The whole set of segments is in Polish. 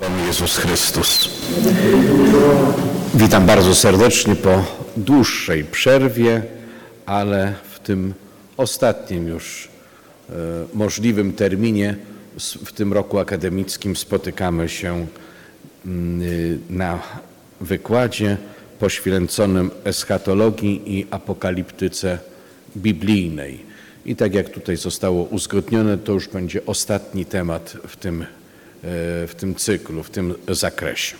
Pan Jezus Chrystus. Witam bardzo serdecznie po dłuższej przerwie, ale w tym ostatnim już e, możliwym terminie w tym roku akademickim spotykamy się mm, y, na wykładzie poświęconym eschatologii i apokaliptyce biblijnej. I tak jak tutaj zostało uzgodnione, to już będzie ostatni temat w tym, w tym cyklu, w tym zakresie.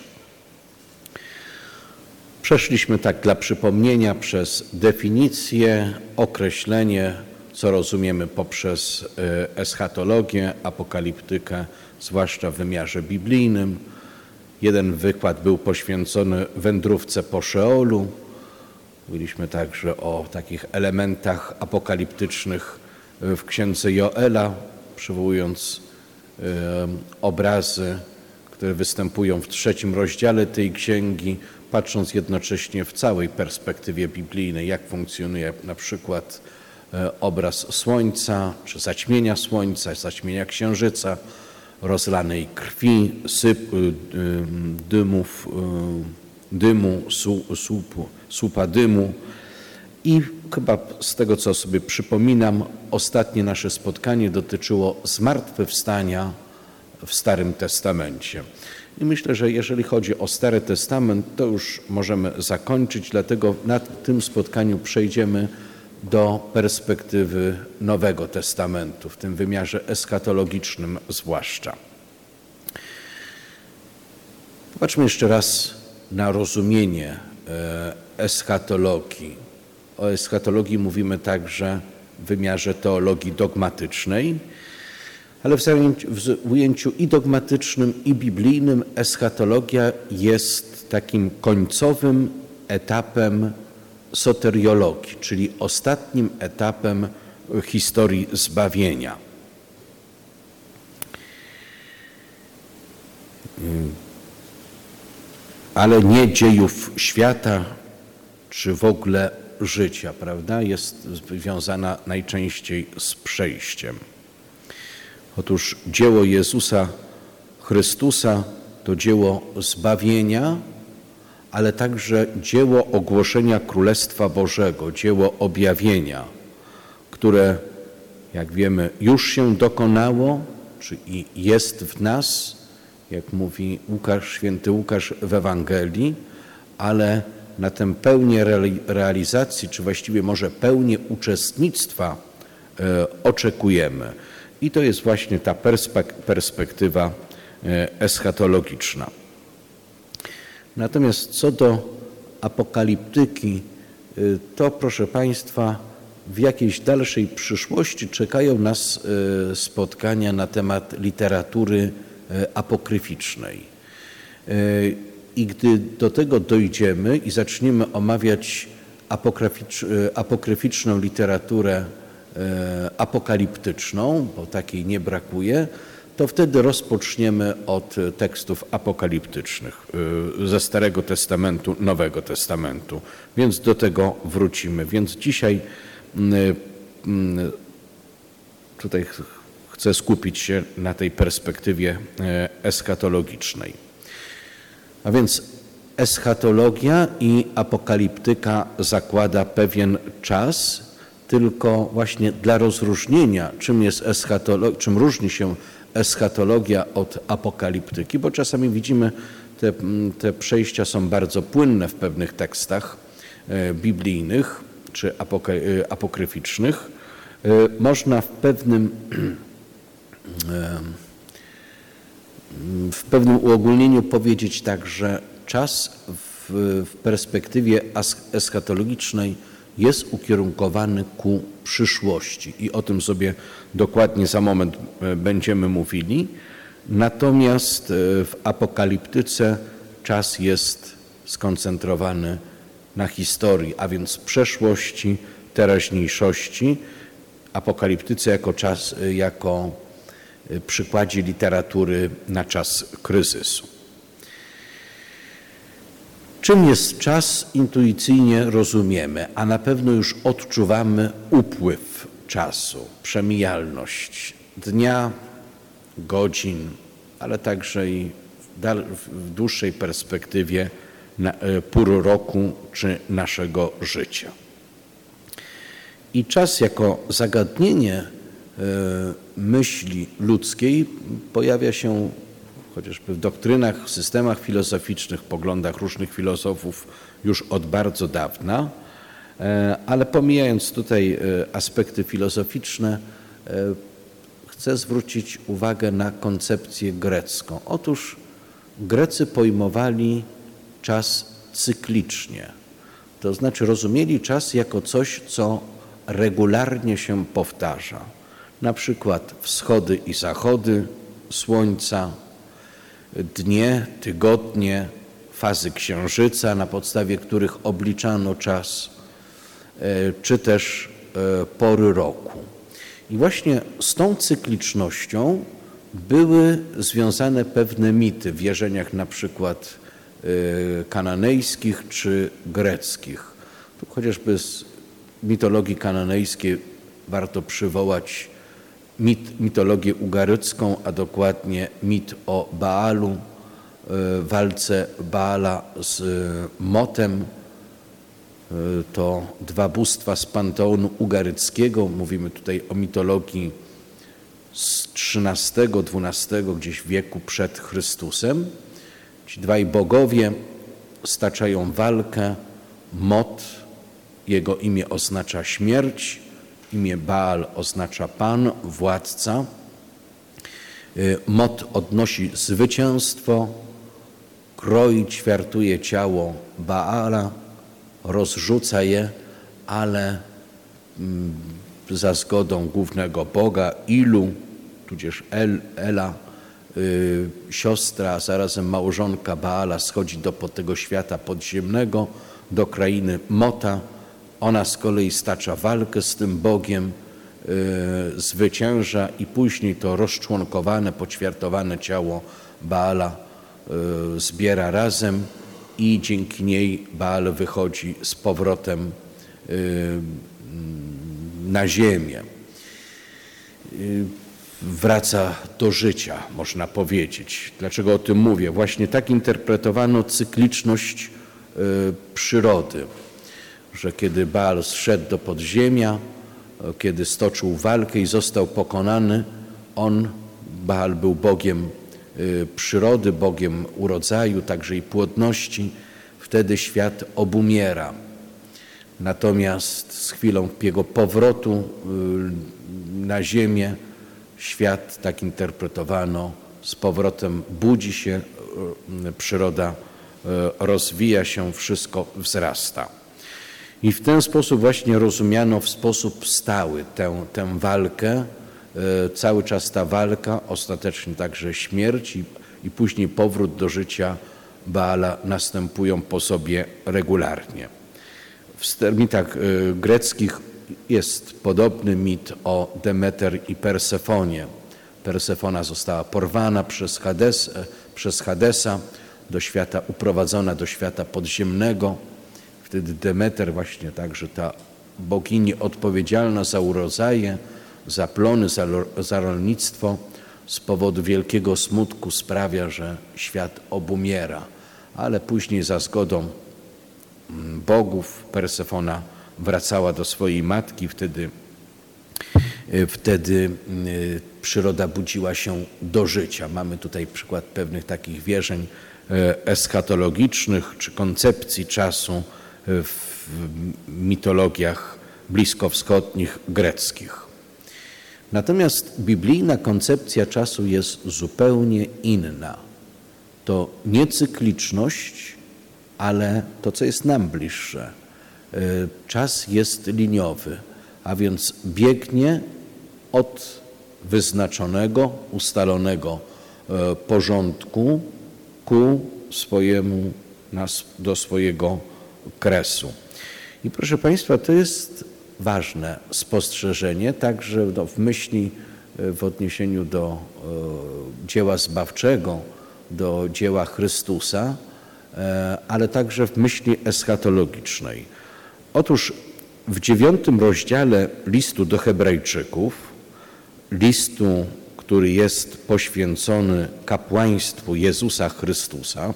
Przeszliśmy tak dla przypomnienia przez definicję, określenie, co rozumiemy poprzez e, eschatologię, apokaliptykę, zwłaszcza w wymiarze biblijnym. Jeden wykład był poświęcony wędrówce po Szeolu. Mówiliśmy także o takich elementach apokaliptycznych e, w księdze Joela, przywołując e, obrazy, które występują w trzecim rozdziale tej księgi, patrząc jednocześnie w całej perspektywie biblijnej, jak funkcjonuje na przykład e, obraz słońca, czy zaćmienia słońca, zaćmienia księżyca, rozlanej krwi, syp, y, y, dymów, dymu, słupa dymu. I chyba z tego, co sobie przypominam, ostatnie nasze spotkanie dotyczyło zmartwychwstania w Starym Testamencie. I myślę, że jeżeli chodzi o Stary Testament, to już możemy zakończyć, dlatego na tym spotkaniu przejdziemy do perspektywy Nowego Testamentu, w tym wymiarze eschatologicznym zwłaszcza. Popatrzmy jeszcze raz na rozumienie e, eschatologii. O eschatologii mówimy także w wymiarze teologii dogmatycznej, ale w ujęciu i dogmatycznym, i biblijnym eschatologia jest takim końcowym etapem soteriologii, czyli ostatnim etapem historii zbawienia. ale nie dziejów świata, czy w ogóle życia, prawda? Jest związana najczęściej z przejściem. Otóż dzieło Jezusa Chrystusa to dzieło zbawienia, ale także dzieło ogłoszenia Królestwa Bożego, dzieło objawienia, które, jak wiemy, już się dokonało, czy i jest w nas, jak mówi Łukasz, święty Łukasz w Ewangelii, ale na tę pełnię reali- realizacji, czy właściwie może pełnię uczestnictwa e, oczekujemy. I to jest właśnie ta perspek- perspektywa e, eschatologiczna. Natomiast co do apokaliptyki, y, to proszę Państwa, w jakiejś dalszej przyszłości czekają nas spotkania na temat literatury apokryficznej. I gdy do tego dojdziemy i zaczniemy omawiać y, apokryficzną literaturę y, apokaliptyczną, bo takiej nie brakuje, to wtedy rozpoczniemy od e, tekstów apokaliptycznych y, ze Starego Testamentu, Nowego Testamentu. Więc do tego wrócimy. Więc dzisiaj tutaj ch- chcę skupić się na tej perspektywie e, eschatologicznej. A więc eschatologia i apokaliptyka zakłada pewien czas, tylko właśnie dla rozróżnienia, czym jest czym różni się eschatologia od apokaliptyki, bo czasami widzimy, te, mm, te przejścia są bardzo płynne w pewnych tekstach e, biblijnych czy e, apokryficznych. E, Można w pewnym w pewnym uogólnieniu powiedzieć tak, że czas w, w perspektywie eschatologicznej jest ukierunkowany ku przyszłości i o tym sobie dokładnie za moment e, będziemy mówili. Natomiast e, w apokaliptyce czas jest skoncentrowany na historii, a więc przeszłości, teraźniejszości. Apokaliptyce jako czas, e, jako przykładzie literatury na czas kryzysu. Czym jest czas, intuicyjnie rozumiemy, a na pewno już odczuwamy upływ czasu, przemijalność dnia, godzin, ale także i w dłuższej perspektywie e, pór roku czy naszego życia. I czas jako zagadnienie myśli ludzkiej pojawia się chociażby w doktrynach, systemach filozoficznych, poglądach różnych filozofów już od bardzo dawna, e, ale pomijając tutaj e, aspekty filozoficzne, chcę zwrócić uwagę na koncepcję grecką. Otóż Grecy pojmowali czas cyklicznie, to znaczy rozumieli czas jako coś, co regularnie się powtarza. Na przykład wschody i zachody słońca, dnie, tygodnie, fazy księżyca, na podstawie których obliczano czas, e, czy też e, pory roku. I właśnie z tą cyklicznością były związane pewne mity w wierzeniach na przykład e, kananejskich czy greckich. Tu chociażby z mitologii kananejskiej warto przywołać mit, mitologię ugarycką, a dokładnie mit o Baalu, e, walce Baala z Motem. E, to dwa bóstwa z panteonu ugaryckiego. Mówimy tutaj o mitologii z XIII-XII gdzieś wieku przed Chrystusem. Ci dwaj bogowie staczają walkę. Mot jego imię oznacza śmierć, imię Baal oznacza Pan, władca. Y, Mot odnosi zwycięstwo, kroi, ćwiartuje ciało Baala, rozrzuca je, ale mm, za zgodą głównego Boga, Ilu, tudzież El, Ela, y, siostra, zarazem małżonka Baala schodzi do tego świata podziemnego, do krainy Mota, ona z kolei stacza walkę z tym Bogiem, y, zwycięża i później to rozczłonkowane, poćwiartowane ciało Baala y, zbiera razem i dzięki niej Baal wychodzi z powrotem y, na ziemię. Wraca do życia, można powiedzieć. Dlaczego o tym mówię? Właśnie tak interpretowano cykliczność przyrody że kiedy Baal zszedł do podziemia, kiedy stoczył walkę i został pokonany, on, Baal był Bogiem y, przyrody, Bogiem urodzaju, także i płodności, wtedy świat obumiera. Natomiast z chwilą jego powrotu y, na ziemię świat, tak interpretowano, z powrotem budzi się, przyroda rozwija się, wszystko wzrasta. I w ten sposób właśnie rozumiano w sposób stały tę, tę walkę, e, cały czas ta walka, ostatecznie także śmierć i, i później powrót do życia Baala następują po sobie regularnie. W mitach e, greckich jest podobny mit o Demeter i Persefonie. Persefona została porwana przez, Hades, e, przez Hadesa, do świata, uprowadzona do świata podziemnego Wtedy Demeter właśnie także ta bogini odpowiedzialna za urodzaje, za plony, za, za rolnictwo z powodu wielkiego smutku sprawia, że świat obumiera. Ale później za zgodą mm, bogów Persefona wracała do swojej matki, wtedy, y, wtedy y, przyroda budziła się do życia. Mamy tutaj przykład pewnych takich wierzeń y, eschatologicznych czy koncepcji czasu, w mitologiach bliskowschodnich, greckich. Natomiast biblijna koncepcja czasu jest zupełnie inna. To nie cykliczność, ale to, co jest nam bliższe. E, czas jest liniowy, a więc biegnie od wyznaczonego, ustalonego e, porządku ku swojemu, do swojego kresu. I proszę Państwa, to jest ważne spostrzeżenie, także no, w myśli e, w odniesieniu do e, dzieła zbawczego, do dzieła Chrystusa, e, ale także w myśli eschatologicznej. Otóż w dziewiątym rozdziale listu do Hebrajczyków, listu, który jest poświęcony kapłaństwu Jezusa Chrystusa.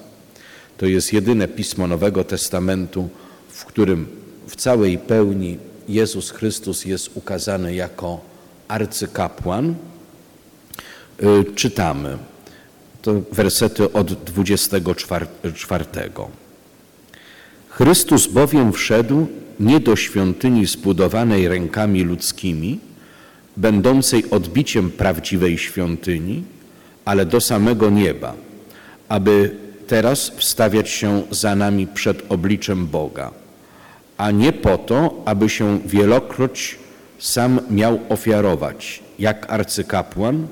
To jest jedyne pismo Nowego Testamentu, w którym w całej pełni Jezus Chrystus jest ukazany jako arcykapłan. Y, czytamy to wersety od 24. Chrystus bowiem wszedł nie do świątyni zbudowanej rękami ludzkimi, będącej odbiciem prawdziwej świątyni, ale do samego nieba, aby teraz wstawiać się za nami przed obliczem Boga, a nie po to, aby się wielokroć sam miał ofiarować, jak arcykapłan,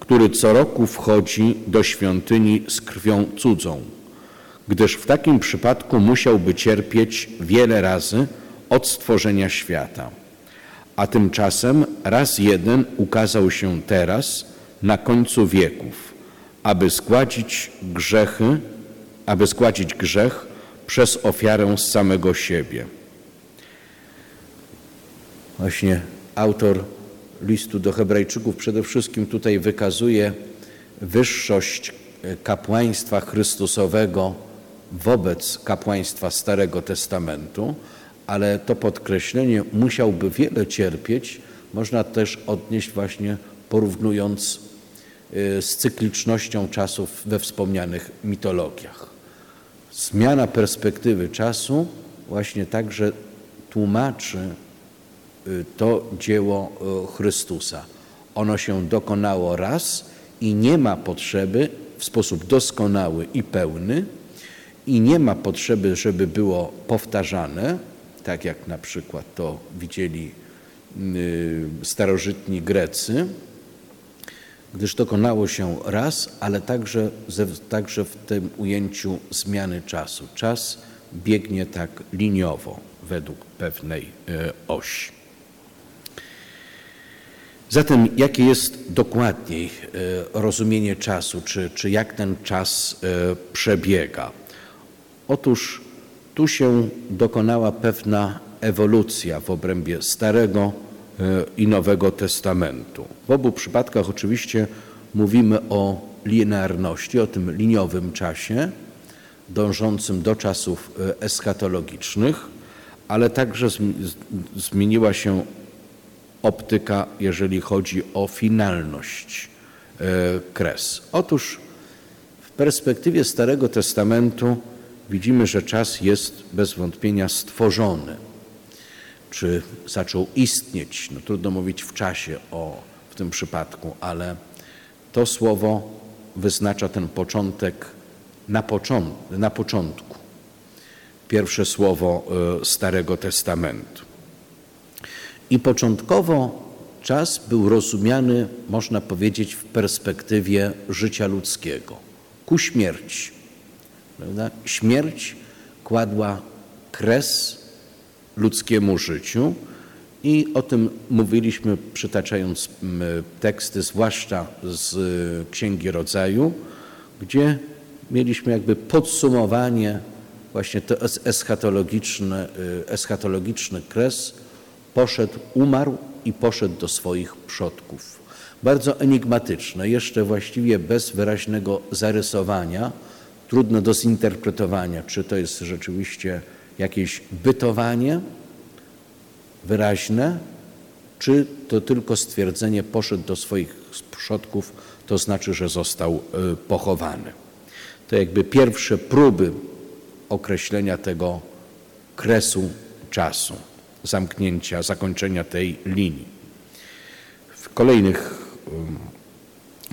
który co roku wchodzi do świątyni z krwią cudzą, gdyż w takim przypadku musiałby cierpieć wiele razy od stworzenia świata. A tymczasem raz jeden ukazał się teraz na końcu wieków, aby zgładzić grzechy, aby zgładzić grzech przez ofiarę z samego siebie. Właśnie autor listu do Hebrajczyków przede wszystkim tutaj wykazuje wyższość kapłaństwa Chrystusowego wobec kapłaństwa Starego Testamentu, ale to podkreślenie musiałby wiele cierpieć, można też odnieść właśnie porównując y, z cyklicznością czasów we wspomnianych mitologiach. Zmiana perspektywy czasu właśnie także tłumaczy y, to dzieło y, Chrystusa. Ono się dokonało raz i nie ma potrzeby w sposób doskonały i pełny i nie ma potrzeby, żeby było powtarzane, tak jak na przykład to widzieli y, starożytni Grecy, gdyż dokonało się raz, ale także, także w tym ujęciu zmiany czasu. Czas biegnie tak liniowo według pewnej y, osi. Zatem jakie jest dokładniej y, rozumienie czasu, czy, czy jak ten czas przebiega? Otóż tu się dokonała pewna ewolucja w obrębie Starego e, i Nowego Testamentu. W obu przypadkach oczywiście mówimy o linearności, o tym liniowym czasie dążącym do czasów e, eschatologicznych, ale także zmieniła się optyka, jeżeli chodzi o finalność e, kres. Otóż w perspektywie Starego Testamentu widzimy, że czas jest bez wątpienia stworzony. Czy zaczął istnieć? No, trudno mówić w czasie o, w tym przypadku, ale to słowo wyznacza ten początek na, począt, na początku. Pierwsze słowo e, Starego Testamentu. I początkowo czas był rozumiany, można powiedzieć, w perspektywie życia ludzkiego, ku śmierci. Prawda? Śmierć kładła kres ludzkiemu życiu. I o tym mówiliśmy przytaczając teksty, zwłaszcza z y, Księgi Rodzaju, gdzie mieliśmy jakby podsumowanie właśnie to eschatologiczny, y, eschatologiczny kres. Poszedł, umarł i poszedł do swoich przodków. Bardzo enigmatyczne, jeszcze właściwie bez wyraźnego zarysowania, trudne do zinterpretowania, czy to jest rzeczywiście jakieś bytowanie wyraźne, czy to tylko stwierdzenie poszedł do swoich przodków, to znaczy, że został y, pochowany. To jakby pierwsze próby określenia tego kresu czasu, zamknięcia, zakończenia tej linii. W kolejnych,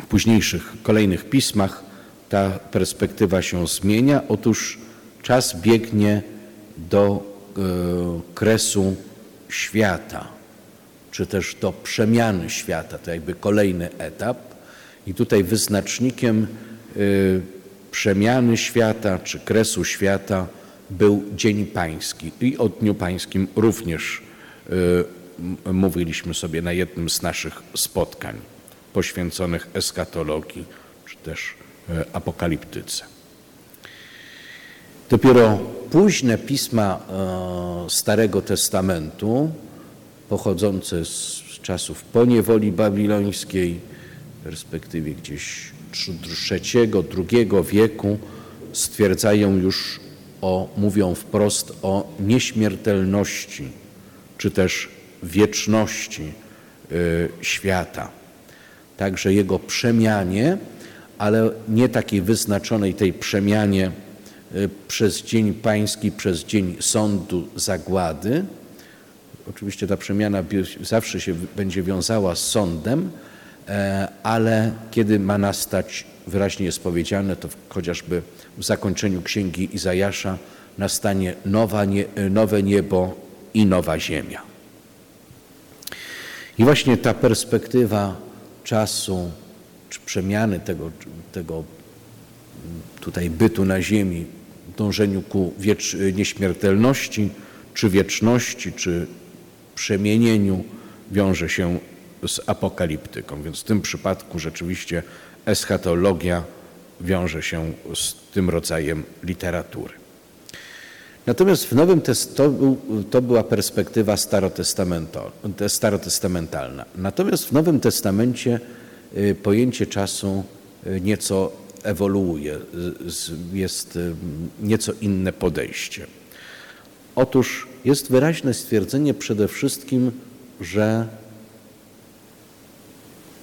późniejszych, kolejnych pismach ta perspektywa się zmienia. Otóż czas biegnie do e, kresu świata, czy też do przemiany świata. To jakby kolejny etap. I tutaj wyznacznikiem e, przemiany świata, czy kresu świata był Dzień Pański. I o Dniu Pańskim również e, mówiliśmy sobie na jednym z naszych spotkań poświęconych eskatologii, czy też apokaliptyce. Dopiero późne pisma e, Starego Testamentu, pochodzące z czasów poniewoli babilońskiej, w perspektywie gdzieś trzeciego, drugiego wieku stwierdzają już o, mówią wprost o nieśmiertelności czy też wieczności y, świata. Także jego przemianie, ale nie takiej wyznaczonej tej przemianie przez dzień pański, przez dzień sądu zagłady. Oczywiście ta przemiana zawsze się będzie wiązała z sądem, e, ale kiedy ma nastać, wyraźnie jest powiedziane, to chociażby w zakończeniu księgi Izajasza, nastanie nowa nie, nowe niebo i nowa ziemia. I właśnie ta perspektywa czasu, czy przemiany tego, tego tutaj bytu na ziemi, dążeniu ku wiecz, nieśmiertelności, czy wieczności, czy przemienieniu wiąże się z apokaliptyką. Więc w tym przypadku rzeczywiście eschatologia wiąże się z tym rodzajem literatury. Natomiast w Nowym to, to, była perspektywa starotestamentalna. Natomiast w Nowym Testamencie y, pojęcie czasu y, nieco ewoluuje, jest y, nieco inne podejście. Otóż jest wyraźne stwierdzenie przede wszystkim, że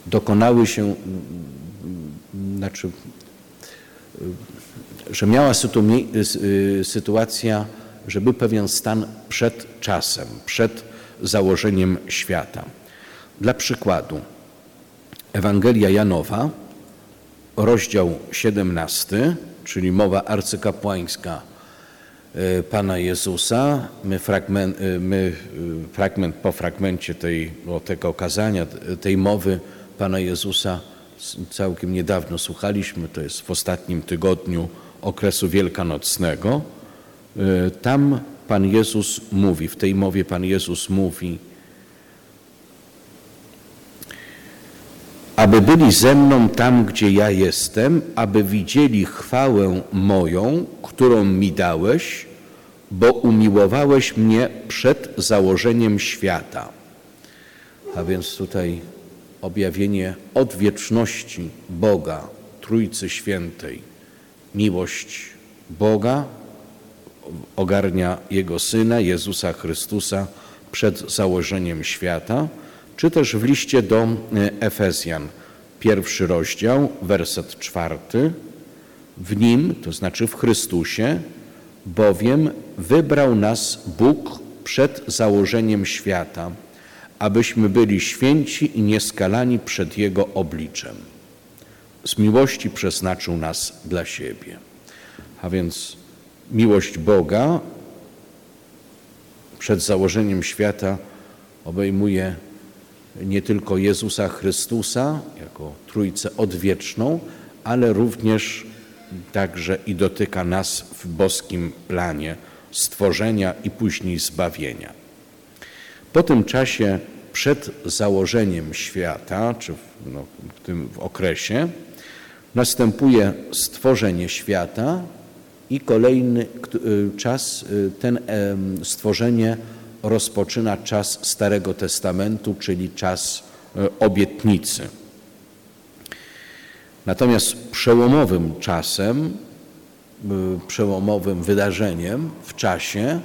dokonały się, znaczy że miała y, sytuacja, że był pewien stan przed czasem, przed założeniem świata. Dla przykładu, Ewangelia Janowa, rozdział 17, czyli mowa arcykapłańska y, Pana Jezusa. My fragment, y, my fragment po fragmencie tej, tego okazania, tej mowy Pana Jezusa całkiem niedawno słuchaliśmy, to jest w ostatnim tygodniu okresu wielkanocnego. E, tam Pan Jezus mówi, w tej mowie Pan Jezus mówi, aby byli ze mną tam, gdzie ja jestem, aby widzieli chwałę moją, którą mi dałeś, bo umiłowałeś mnie przed założeniem świata. A więc tutaj objawienie odwieczności Boga, Trójcy Świętej. Miłość Boga ogarnia Jego Syna, Jezusa Chrystusa, przed założeniem świata, czy też w liście do e, Efezjan, pierwszy rozdział, werset czwarty. W Nim, to znaczy w Chrystusie, bowiem wybrał nas Bóg przed założeniem świata – abyśmy byli święci i nieskalani przed Jego obliczem. Z miłości przeznaczył nas dla siebie. A więc miłość Boga przed założeniem świata obejmuje nie tylko Jezusa Chrystusa jako Trójcę odwieczną, ale również także i dotyka nas w boskim planie stworzenia i później zbawienia. Po tym czasie, przed założeniem świata, czy w, no, w tym w okresie, następuje stworzenie świata i kolejny y, czas, y, ten stworzenie rozpoczyna czas Starego Testamentu, czyli czas y, obietnicy. Natomiast przełomowym czasem, przełomowym wydarzeniem w czasie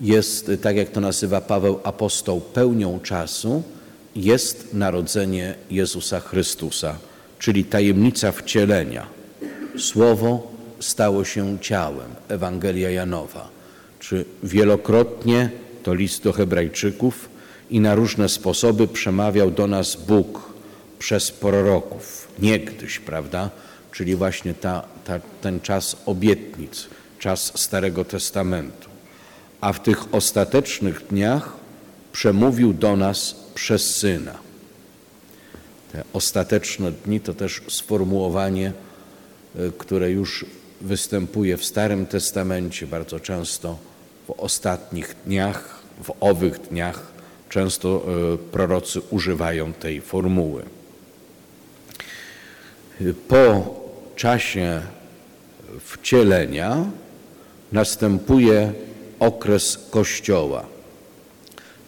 jest, tak jak to nazywa Paweł apostoł, pełnią czasu, jest narodzenie Jezusa Chrystusa, czyli tajemnica wcielenia. Słowo stało się ciałem, Ewangelia Janowa, czy wielokrotnie, to list do Hebrajczyków, i na różne sposoby przemawiał do nas Bóg przez proroków, niegdyś, prawda? Czyli właśnie ta, ta, ten czas obietnic, czas Starego Testamentu a w tych ostatecznych dniach przemówił do nas przez Syna. Te ostateczne dni to też sformułowanie, e, które już występuje w Starym Testamencie bardzo często w ostatnich dniach, w owych dniach. Często e, prorocy używają tej formuły. Po czasie wcielenia następuje okres Kościoła,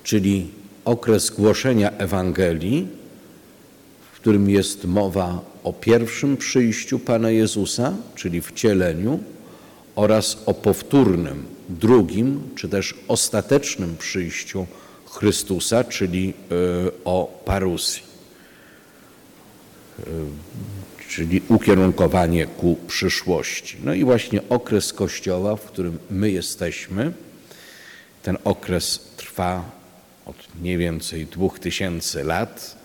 czyli okres głoszenia Ewangelii, którym jest mowa o pierwszym przyjściu Pana Jezusa, czyli wcieleniu, oraz o powtórnym, drugim, czy też ostatecznym przyjściu Chrystusa, czyli o parusji, czyli ukierunkowanie ku przyszłości. No i właśnie okres Kościoła, w którym my jesteśmy, ten okres trwa od mniej więcej dwóch tysięcy lat.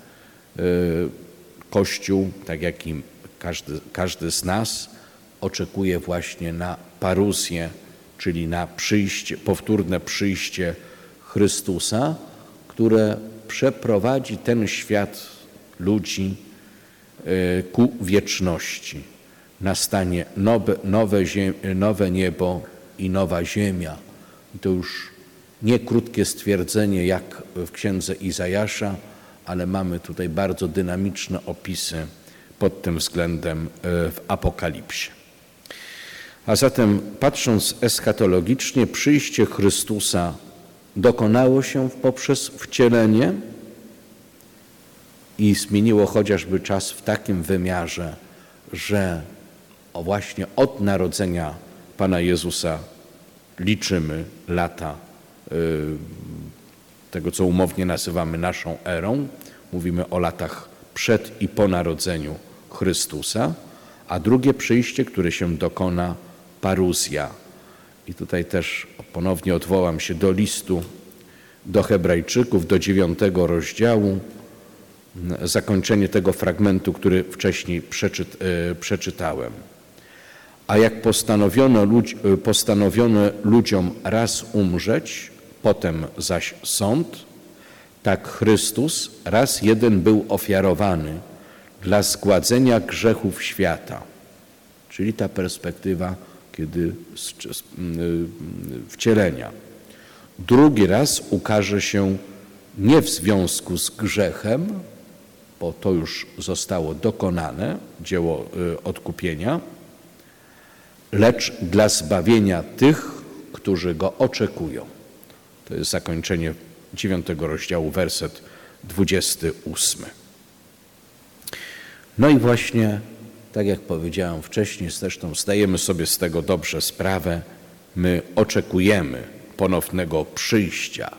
Kościół, tak jak i każdy, każdy z nas, oczekuje właśnie na paruzję, czyli na przyjście, powtórne przyjście Chrystusa, które przeprowadzi ten świat ludzi ku wieczności. Nastanie nowe, nowe, nowe niebo i nowa ziemia. I to już nie krótkie stwierdzenie jak w księdze Izajasza, ale mamy tutaj bardzo dynamiczne opisy pod tym względem w Apokalipsie. A zatem patrząc eschatologicznie, przyjście Chrystusa dokonało się poprzez wcielenie i zmieniło chociażby czas w takim wymiarze, że właśnie od narodzenia Pana Jezusa liczymy lata tego, co umownie nazywamy naszą erą. Mówimy o latach przed i po narodzeniu Chrystusa, a drugie przyjście, które się dokona, paruzja. I tutaj też ponownie odwołam się do listu do Hebrajczyków, do dziewiątego rozdziału, zakończenie tego fragmentu, który wcześniej przeczyt, przeczytałem. A jak postanowiono, ludzi, postanowiono ludziom raz umrzeć, potem zaś sąd, tak Chrystus raz jeden był ofiarowany dla zgładzenia grzechów świata. Czyli ta perspektywa, kiedy wcielenia. Drugi raz ukaże się nie w związku z grzechem, bo to już zostało dokonane, dzieło odkupienia, lecz dla zbawienia tych, którzy go oczekują. To jest zakończenie dziewiątego rozdziału, werset 28. No i właśnie, tak jak powiedziałem wcześniej, zresztą zdajemy sobie z tego dobrze sprawę, my oczekujemy ponownego przyjścia.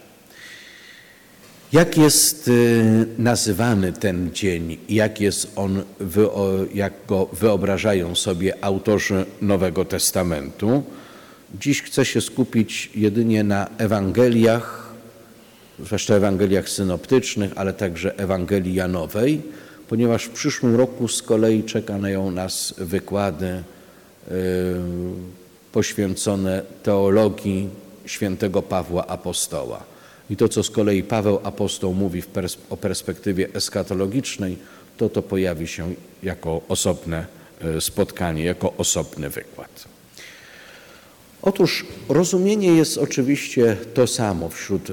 Jak jest nazywany ten dzień, jak jest on, jak go wyobrażają sobie autorzy Nowego Testamentu? Dziś chcę się skupić jedynie na Ewangeliach, zwłaszcza Ewangeliach synoptycznych, ale także Ewangelii Janowej, ponieważ w przyszłym roku z kolei czekają nas wykłady poświęcone teologii świętego Pawła Apostoła. I to, co z kolei Paweł Apostoł mówi pers o perspektywie eskatologicznej, to to pojawi się jako osobne spotkanie, jako osobny wykład. Otóż rozumienie jest oczywiście to samo wśród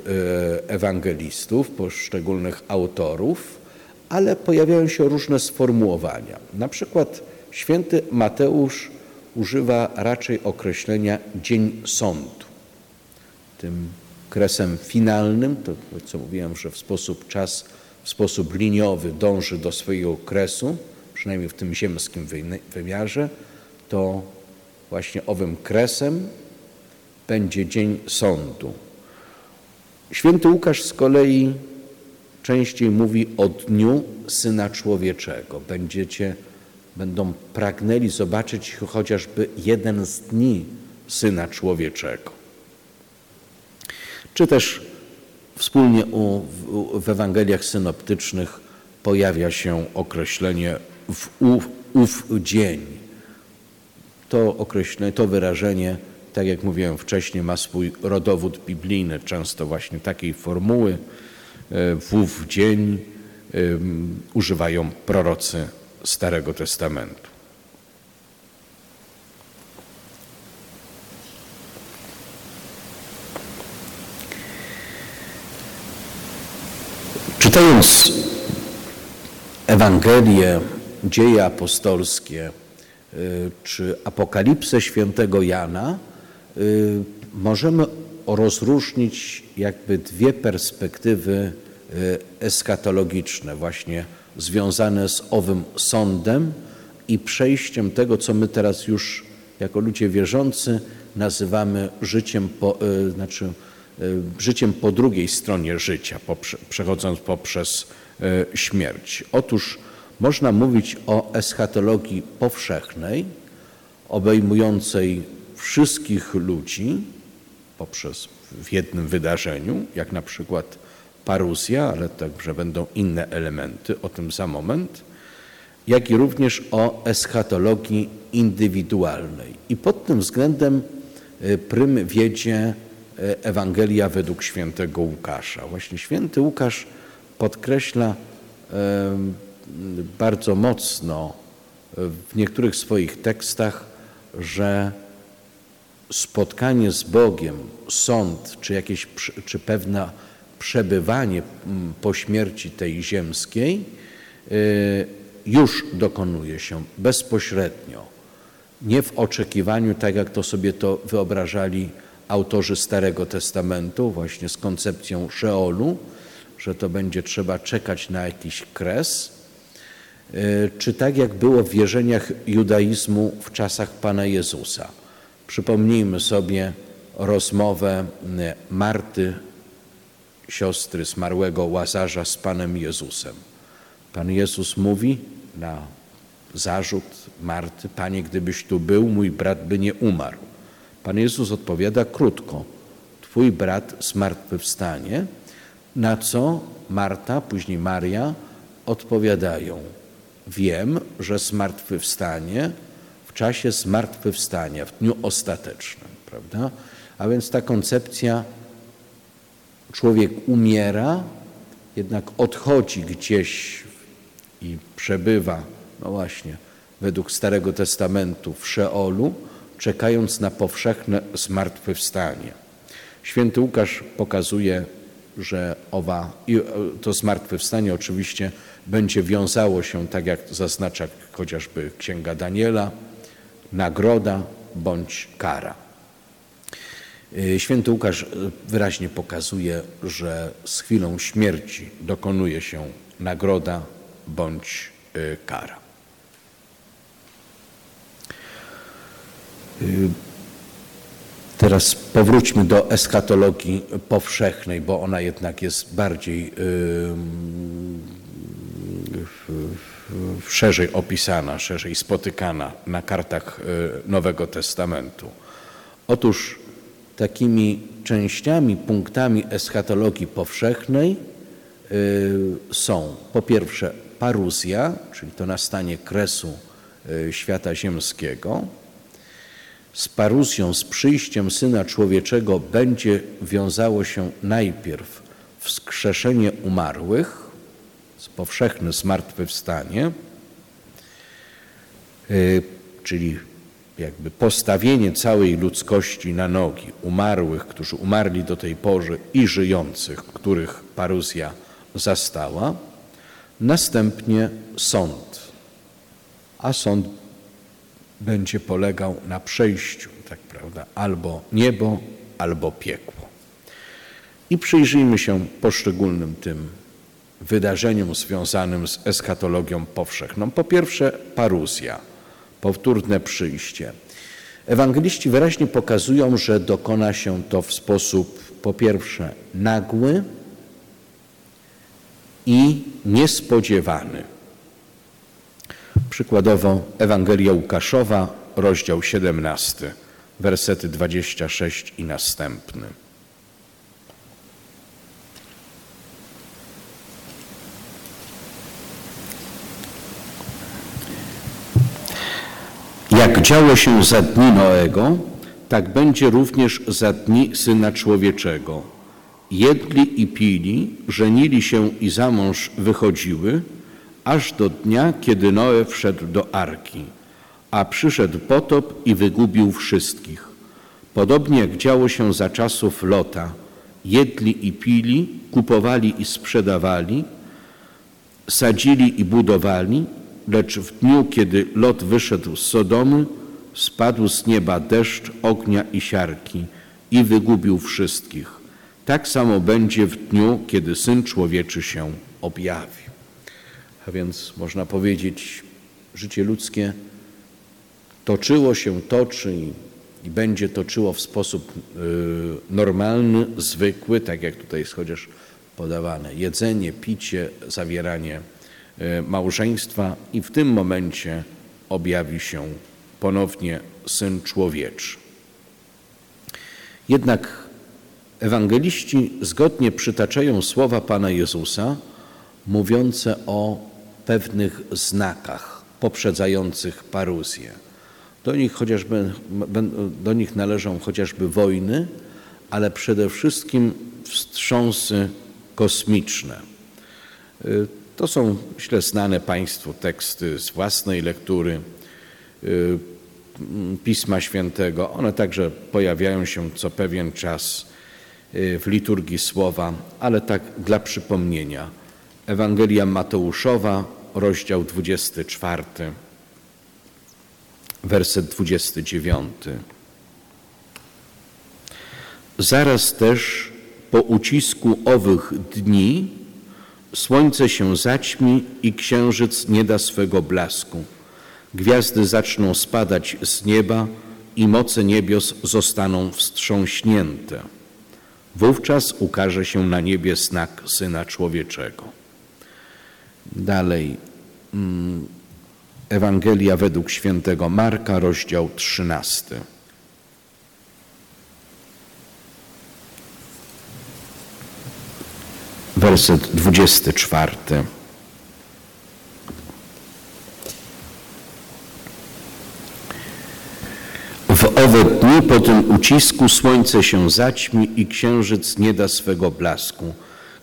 ewangelistów, poszczególnych autorów, ale pojawiają się różne sformułowania. Na przykład święty Mateusz używa raczej określenia dzień sądu. Tym kresem finalnym, to co mówiłem, że w sposób czas, w sposób liniowy dąży do swojego kresu, przynajmniej w tym ziemskim wymiarze, to właśnie owym kresem będzie dzień sądu. Święty Łukasz z kolei częściej mówi o dniu Syna Człowieczego. Będziecie, będą pragnęli zobaczyć chociażby jeden z dni Syna Człowieczego. Czy też wspólnie u, w, w Ewangeliach synoptycznych pojawia się określenie w ów, ów dzień. To określenie, to wyrażenie, tak jak mówiłem wcześniej, ma swój rodowód biblijny, często właśnie takiej formuły w ów dzień używają prorocy Starego Testamentu. Czytając Ewangelię, dzieje apostolskie czy apokalipsę świętego Jana, możemy rozróżnić jakby dwie perspektywy eskatologiczne, właśnie związane z owym sądem i przejściem tego, co my teraz już jako ludzie wierzący nazywamy życiem po, y, znaczy, y, życiem po drugiej stronie życia, przechodząc poprzez śmierć. Otóż można mówić o eschatologii powszechnej, obejmującej wszystkich ludzi poprzez w jednym wydarzeniu, jak na przykład paruzja, ale także będą inne elementy, o tym za moment, jak i również o eschatologii indywidualnej. I pod tym względem y, prym wiedzie y, Ewangelia według świętego Łukasza. Właśnie święty Łukasz podkreśla bardzo mocno w niektórych swoich tekstach, że spotkanie z Bogiem, sąd, czy jakieś, czy pewne przebywanie po śmierci tej ziemskiej y, już dokonuje się bezpośrednio, nie w oczekiwaniu, tak jak to sobie to wyobrażali autorzy Starego Testamentu, właśnie z koncepcją Szeolu, że to będzie trzeba czekać na jakiś kres, y, czy tak jak było w wierzeniach judaizmu w czasach Pana Jezusa. Przypomnijmy sobie rozmowę Marty, siostry zmarłego Łazarza z Panem Jezusem. Pan Jezus mówi na zarzut Marty, Panie, gdybyś tu był, mój brat by nie umarł. Pan Jezus odpowiada krótko, Twój brat zmartwychwstanie, na co Marta, później Maria odpowiadają, wiem, że zmartwychwstanie czasie zmartwychwstania, w dniu ostatecznym, prawda? A więc ta koncepcja człowiek umiera, jednak odchodzi gdzieś i przebywa, no właśnie, według Starego Testamentu w Szeolu, czekając na powszechne zmartwychwstanie. Święty Łukasz pokazuje, że owa, e, to zmartwychwstanie oczywiście będzie wiązało się, tak jak zaznacza chociażby Księga Daniela, nagroda bądź kara. E, święty Łukasz e, wyraźnie pokazuje, że z chwilą śmierci dokonuje się nagroda bądź e, kara. Teraz powróćmy do eschatologii powszechnej, bo ona jednak jest bardziej szerzej opisana, szerzej spotykana na kartach Nowego Testamentu. Otóż takimi częściami, punktami eschatologii powszechnej y, są po pierwsze paruzja, czyli to nastanie kresu y, świata ziemskiego. Z paruzją, z przyjściem Syna Człowieczego będzie wiązało się najpierw wskrzeszenie umarłych, powszechne zmartwychwstanie, y, czyli jakby postawienie całej ludzkości na nogi, umarłych, którzy umarli do tej pory i żyjących, których paruzja zastała, następnie sąd. A sąd będzie polegał na przejściu, tak prawda, albo niebo, albo piekło. I przyjrzyjmy się poszczególnym tym wydarzeniom związanym z eschatologią powszechną. Po pierwsze, paruzja powtórne przyjście. Ewangeliści wyraźnie pokazują, że dokona się to w sposób po pierwsze nagły i niespodziewany. Przykładowo Ewangelia Łukaszowa, rozdział 17, wersety 26 i następny. Jak działo się za dni Noego, tak będzie również za dni Syna Człowieczego. Jedli i pili, żenili się i za mąż wychodziły, aż do dnia, kiedy Noe wszedł do arki, a przyszedł potop i wygubił wszystkich. Podobnie jak działo się za czasów Lota, jedli i pili, kupowali i sprzedawali, sadzili i budowali, Lecz w dniu, kiedy Lot wyszedł z Sodomy, spadł z nieba deszcz ognia i siarki i wygubił wszystkich. Tak samo będzie w dniu, kiedy Syn Człowieczy się objawi. A więc można powiedzieć, życie ludzkie toczyło się, toczy i, i będzie toczyło w sposób y, normalny, zwykły, tak jak tutaj jest chociaż podawane. Jedzenie, picie, zawieranie małżeństwa i w tym momencie objawi się ponownie Syn Człowieczy. Jednak ewangeliści zgodnie przytaczają słowa Pana Jezusa mówiące o pewnych znakach poprzedzających paruzję. Do nich, chociażby, do nich należą chociażby wojny, ale przede wszystkim wstrząsy kosmiczne. To są, myślę, znane Państwu teksty z własnej lektury y, Pisma Świętego. One także pojawiają się co pewien czas y, w liturgii słowa, ale tak dla przypomnienia. Ewangelia Mateuszowa, rozdział 24, werset 29. Zaraz też po ucisku owych dni słońce się zaćmi i księżyc nie da swego blasku. Gwiazdy zaczną spadać z nieba i moce niebios zostaną wstrząśnięte. Wówczas ukaże się na niebie znak Syna Człowieczego. Dalej mm, Ewangelia według świętego Marka, rozdział 13. Werset 24. W owe dni po tym ucisku słońce się zaćmi i księżyc nie da swego blasku.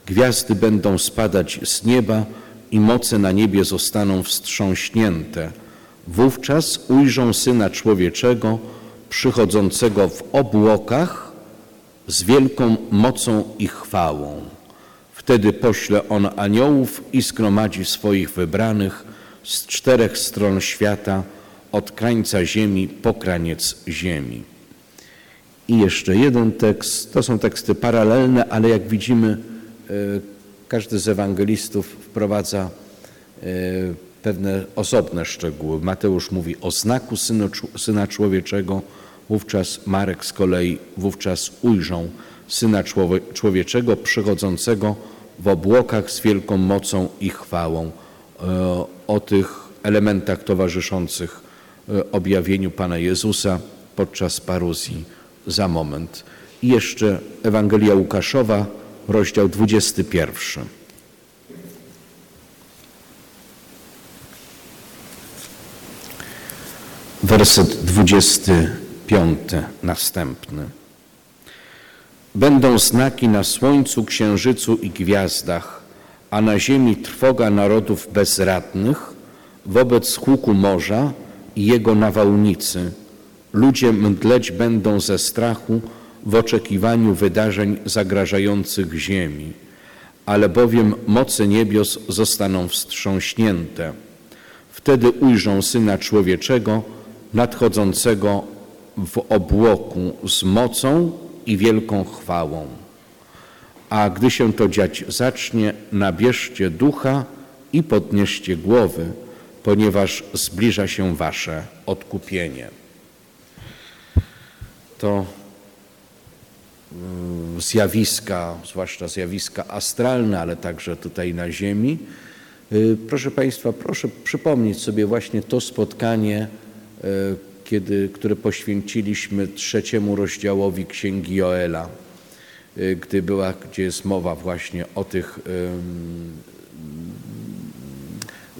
Gwiazdy będą spadać z nieba i moce na niebie zostaną wstrząśnięte. Wówczas ujrzą Syna Człowieczego przychodzącego w obłokach z wielką mocą i chwałą. Wtedy pośle On aniołów i zgromadzi swoich wybranych z czterech stron świata, od krańca ziemi po kraniec ziemi. I jeszcze jeden tekst, to są teksty paralelne, ale jak widzimy, e, każdy z ewangelistów wprowadza e, pewne osobne szczegóły. Mateusz mówi o znaku Syna, Człowieczego, wówczas Marek z kolei wówczas ujrzą Syna Człowieczego przychodzącego w obłokach z wielką mocą i chwałą. E, o tych elementach towarzyszących e, objawieniu Pana Jezusa podczas paruzji za moment. I jeszcze Ewangelia Łukaszowa, rozdział 21. Werset 25 następny. Będą znaki na słońcu, księżycu i gwiazdach, a na ziemi trwoga narodów bezradnych wobec huku morza i jego nawałnicy. Ludzie mdleć będą ze strachu, w oczekiwaniu wydarzeń zagrażających ziemi, ale bowiem moce niebios zostaną wstrząśnięte. Wtedy ujrzą Syna Człowieczego nadchodzącego w obłoku z mocą i wielką chwałą. A gdy się to dziać zacznie, nabierzcie ducha i podnieście głowy, ponieważ zbliża się wasze odkupienie. To Mm, zjawiska, zwłaszcza zjawiska astralne, ale także tutaj na Ziemi. Y, proszę Państwa, proszę przypomnieć sobie właśnie to spotkanie, y, kiedy, które poświęciliśmy trzeciemu rozdziałowi Księgi Joela, y, gdy była, gdzie jest mowa właśnie o tych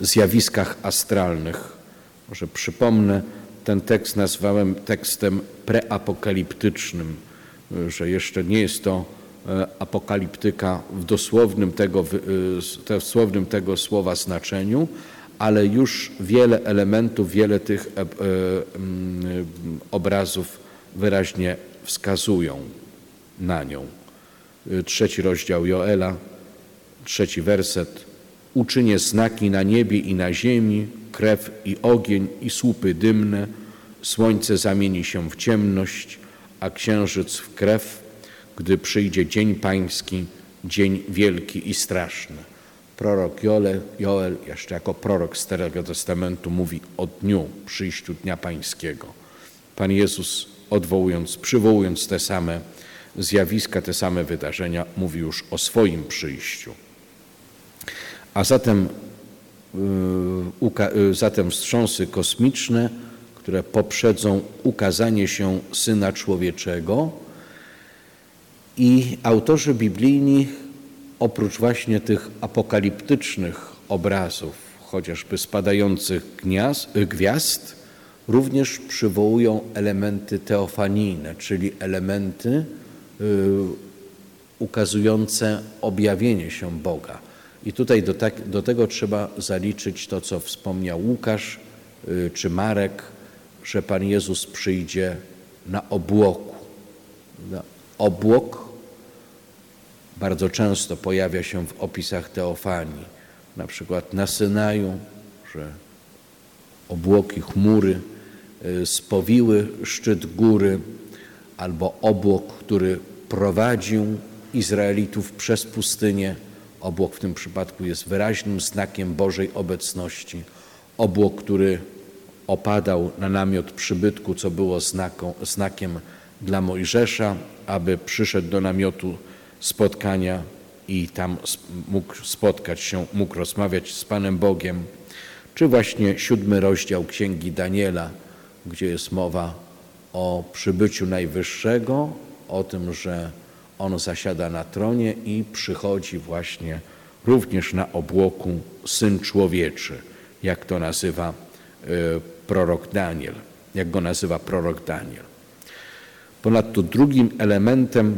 zjawiskach astralnych. Może przypomnę, ten tekst nazwałem tekstem preapokaliptycznym że jeszcze nie jest to e, apokaliptyka w dosłownym tego, w dosłownym tego słowa znaczeniu, ale już wiele elementów, wiele tych e, mm, obrazów wyraźnie wskazują na nią. Trzeci rozdział Joela, trzeci werset. Uczynię znaki na niebie i na ziemi, krew i ogień i słupy dymne, słońce zamieni się w ciemność, a księżyc w krew, gdy przyjdzie dzień pański, dzień wielki i straszny. Prorok Joel, Joel, jeszcze jako prorok Starego Testamentu, mówi o dniu, przyjściu Dnia Pańskiego. Pan Jezus, odwołując, przywołując te same zjawiska, te same wydarzenia, mówi już o swoim przyjściu. A zatem, yy, zatem wstrząsy kosmiczne, które poprzedzą ukazanie się Syna Człowieczego i autorzy biblijni oprócz właśnie tych apokaliptycznych obrazów, chociażby spadających gwiazd, również przywołują elementy teofanijne, czyli elementy y, ukazujące objawienie się Boga. I tutaj do, tak, do, tego trzeba zaliczyć to, co wspomniał Łukasz y, czy Marek, że Pan Jezus przyjdzie na obłoku. Obłok bardzo często pojawia się w opisach teofanii, na przykład na Synaju, że obłoki, chmury y, spowiły szczyt góry, albo obłok, który prowadził Izraelitów przez pustynię. Obłok w tym przypadku jest wyraźnym znakiem Bożej obecności. Obłok, który opadał na namiot przybytku, co było znaką, znakiem dla Mojżesza, aby przyszedł do namiotu spotkania i tam mógł spotkać się, mógł rozmawiać z Panem Bogiem, czy właśnie siódmy rozdział Księgi Daniela, gdzie jest mowa o przybyciu Najwyższego, o tym, że On zasiada na tronie i przychodzi właśnie również na obłoku Syn Człowieczy, jak to nazywa e, prorok Daniel, jak go nazywa prorok Daniel. Ponadto drugim elementem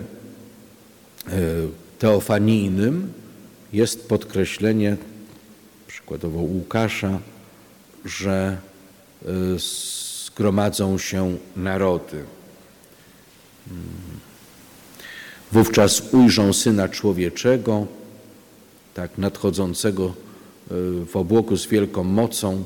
teofanijnym jest podkreślenie, przykładowo Łukasza, że e, zgromadzą się narody. Hmm. Wówczas ujrzą Syna Człowieczego, tak nadchodzącego e, w obłoku z wielką mocą,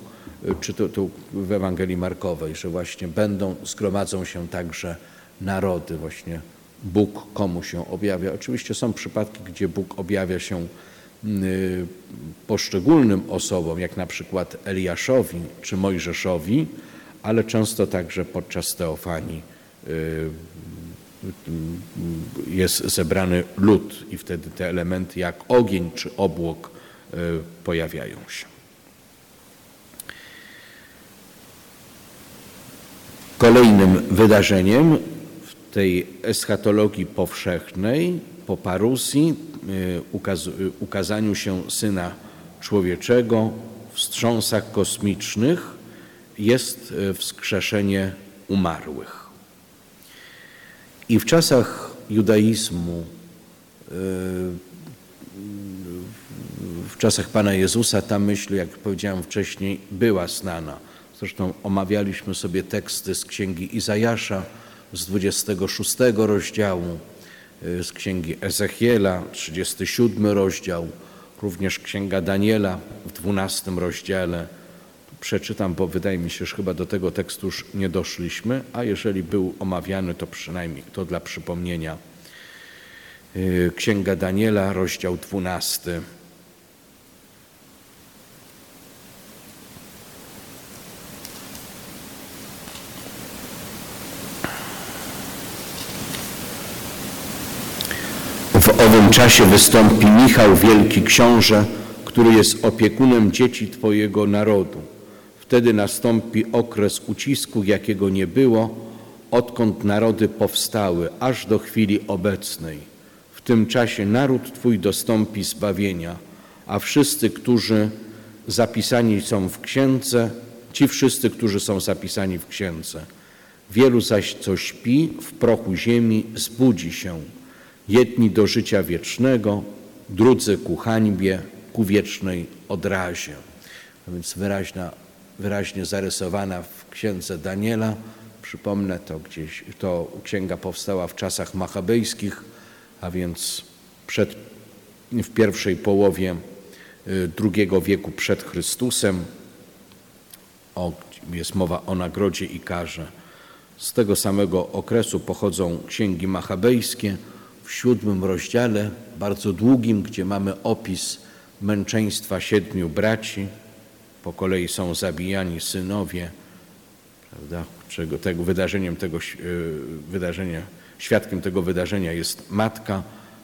czy to, to w Ewangelii Markowej, że właśnie będą, zgromadzą się także narody, właśnie Bóg komu się objawia. Oczywiście są przypadki, gdzie Bóg objawia się y, poszczególnym osobom, jak na przykład Eliaszowi czy Mojżeszowi, ale często także podczas teofanii y, y, jest zebrany lud i wtedy te elementy jak ogień czy obłok pojawiają się. Kolejnym wydarzeniem tej eschatologii powszechnej, po parusji, y, y, ukazaniu się Syna Człowieczego, wstrząsach kosmicznych jest y, wskrzeszenie umarłych. I w czasach judaizmu, w czasach Pana Jezusa ta myśl, jak powiedziałem wcześniej, była znana. Zresztą omawialiśmy sobie teksty z księgi Izajasza, z 26 rozdziału, y, z księgi Ezechiela, 37 rozdział, również księga Daniela w 12 rozdziale. Przeczytam, bo wydaje mi się, że chyba do tego tekstu już nie doszliśmy, a jeżeli był omawiany, to przynajmniej to dla przypomnienia. Y, księga Daniela, rozdział 12. Owym czasie wystąpi Michał, wielki książę, który jest opiekunem dzieci Twojego narodu. Wtedy nastąpi okres ucisku, jakiego nie było, odkąd narody powstały, aż do chwili obecnej. W tym czasie naród Twój dostąpi zbawienia, a wszyscy, którzy zapisani są w księdze, ci wszyscy, którzy są zapisani w księdze. Wielu zaś, co śpi w prochu ziemi, zbudzi się jedni do życia wiecznego, drudzy ku hańbie, ku wiecznej odrazie. A więc wyraźna, wyraźnie zarysowana w księdze Daniela. Przypomnę, to gdzieś, to księga powstała w czasach machabejskich, a więc przed, w pierwszej połowie y, II wieku przed Chrystusem. O, jest mowa o nagrodzie i karze. Z tego samego okresu pochodzą księgi machabejskie, w siódmym rozdziale, bardzo długim, gdzie mamy opis męczeństwa siedmiu braci, po kolei są zabijani synowie, prawda, czego tego wydarzeniem tego wydarzenia, świadkiem tego wydarzenia jest matka,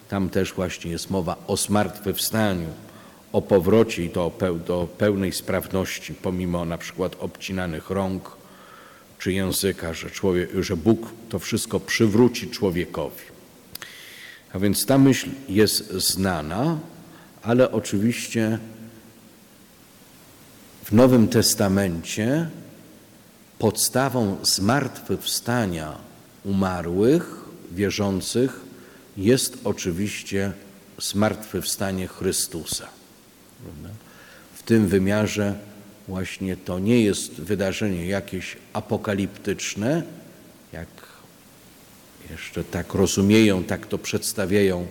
tam też właśnie jest mowa o zmartwychwstaniu, o powrocie i to do pełnej sprawności, pomimo na przykład obcinanych rąk czy języka, że, człowiek, że Bóg to wszystko przywróci człowiekowi. A więc ta myśl jest znana, ale oczywiście w Nowym Testamencie podstawą zmartwychwstania umarłych, wierzących jest oczywiście zmartwychwstanie Chrystusa. W tym wymiarze właśnie to nie jest wydarzenie jakieś apokaliptyczne, jak jeszcze tak rozumieją, tak to przedstawiają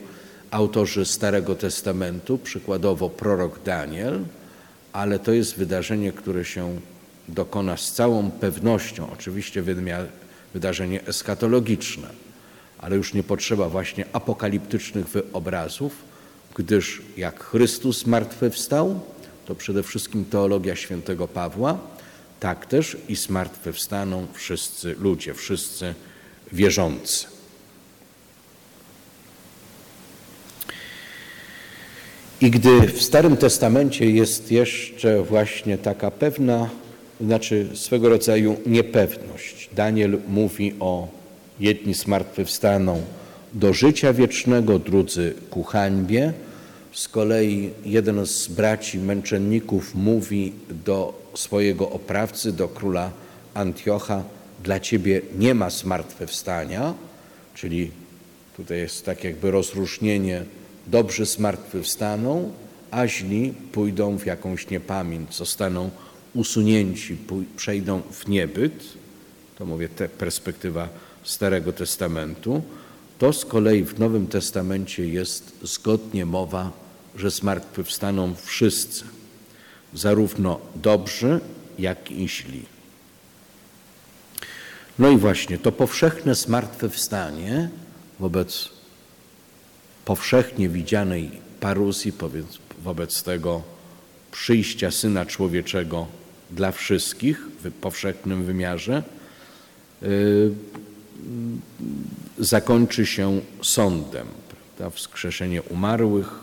autorzy Starego Testamentu, przykładowo prorok Daniel, ale to jest wydarzenie, które się dokona z całą pewnością, oczywiście wydarzenie eschatologiczne, ale już nie potrzeba właśnie apokaliptycznych wyobrazów, gdyż jak Chrystus zmartwychwstał, to przede wszystkim teologia świętego Pawła, tak też i zmartwychwstaną wszyscy ludzie, wszyscy wierzący. I gdy w Starym Testamencie jest jeszcze właśnie taka pewna, znaczy swego rodzaju niepewność. Daniel mówi o jedni zmartwychwstaną do życia wiecznego, drudzy ku hańbie. Z kolei jeden z braci męczenników mówi do swojego oprawcy, do króla Antiocha, dla ciebie nie ma zmartwychwstania, czyli tutaj jest tak jakby rozróżnienie dobrzy zmartwychwstaną, a źli pójdą w jakąś niepamięć, zostaną usunięci, przejdą w niebyt. To mówię, te perspektywa Starego Testamentu. To z kolei w Nowym Testamencie jest zgodnie mowa, że zmartwychwstaną wszyscy, zarówno dobrzy, jak i źli. No i właśnie to powszechne zmartwychwstanie wobec powszechnie widzianej paruzji, wobec tego przyjścia Syna Człowieczego dla wszystkich w powszechnym wymiarze, y, zakończy się sądem. Prawda? Wskrzeszenie umarłych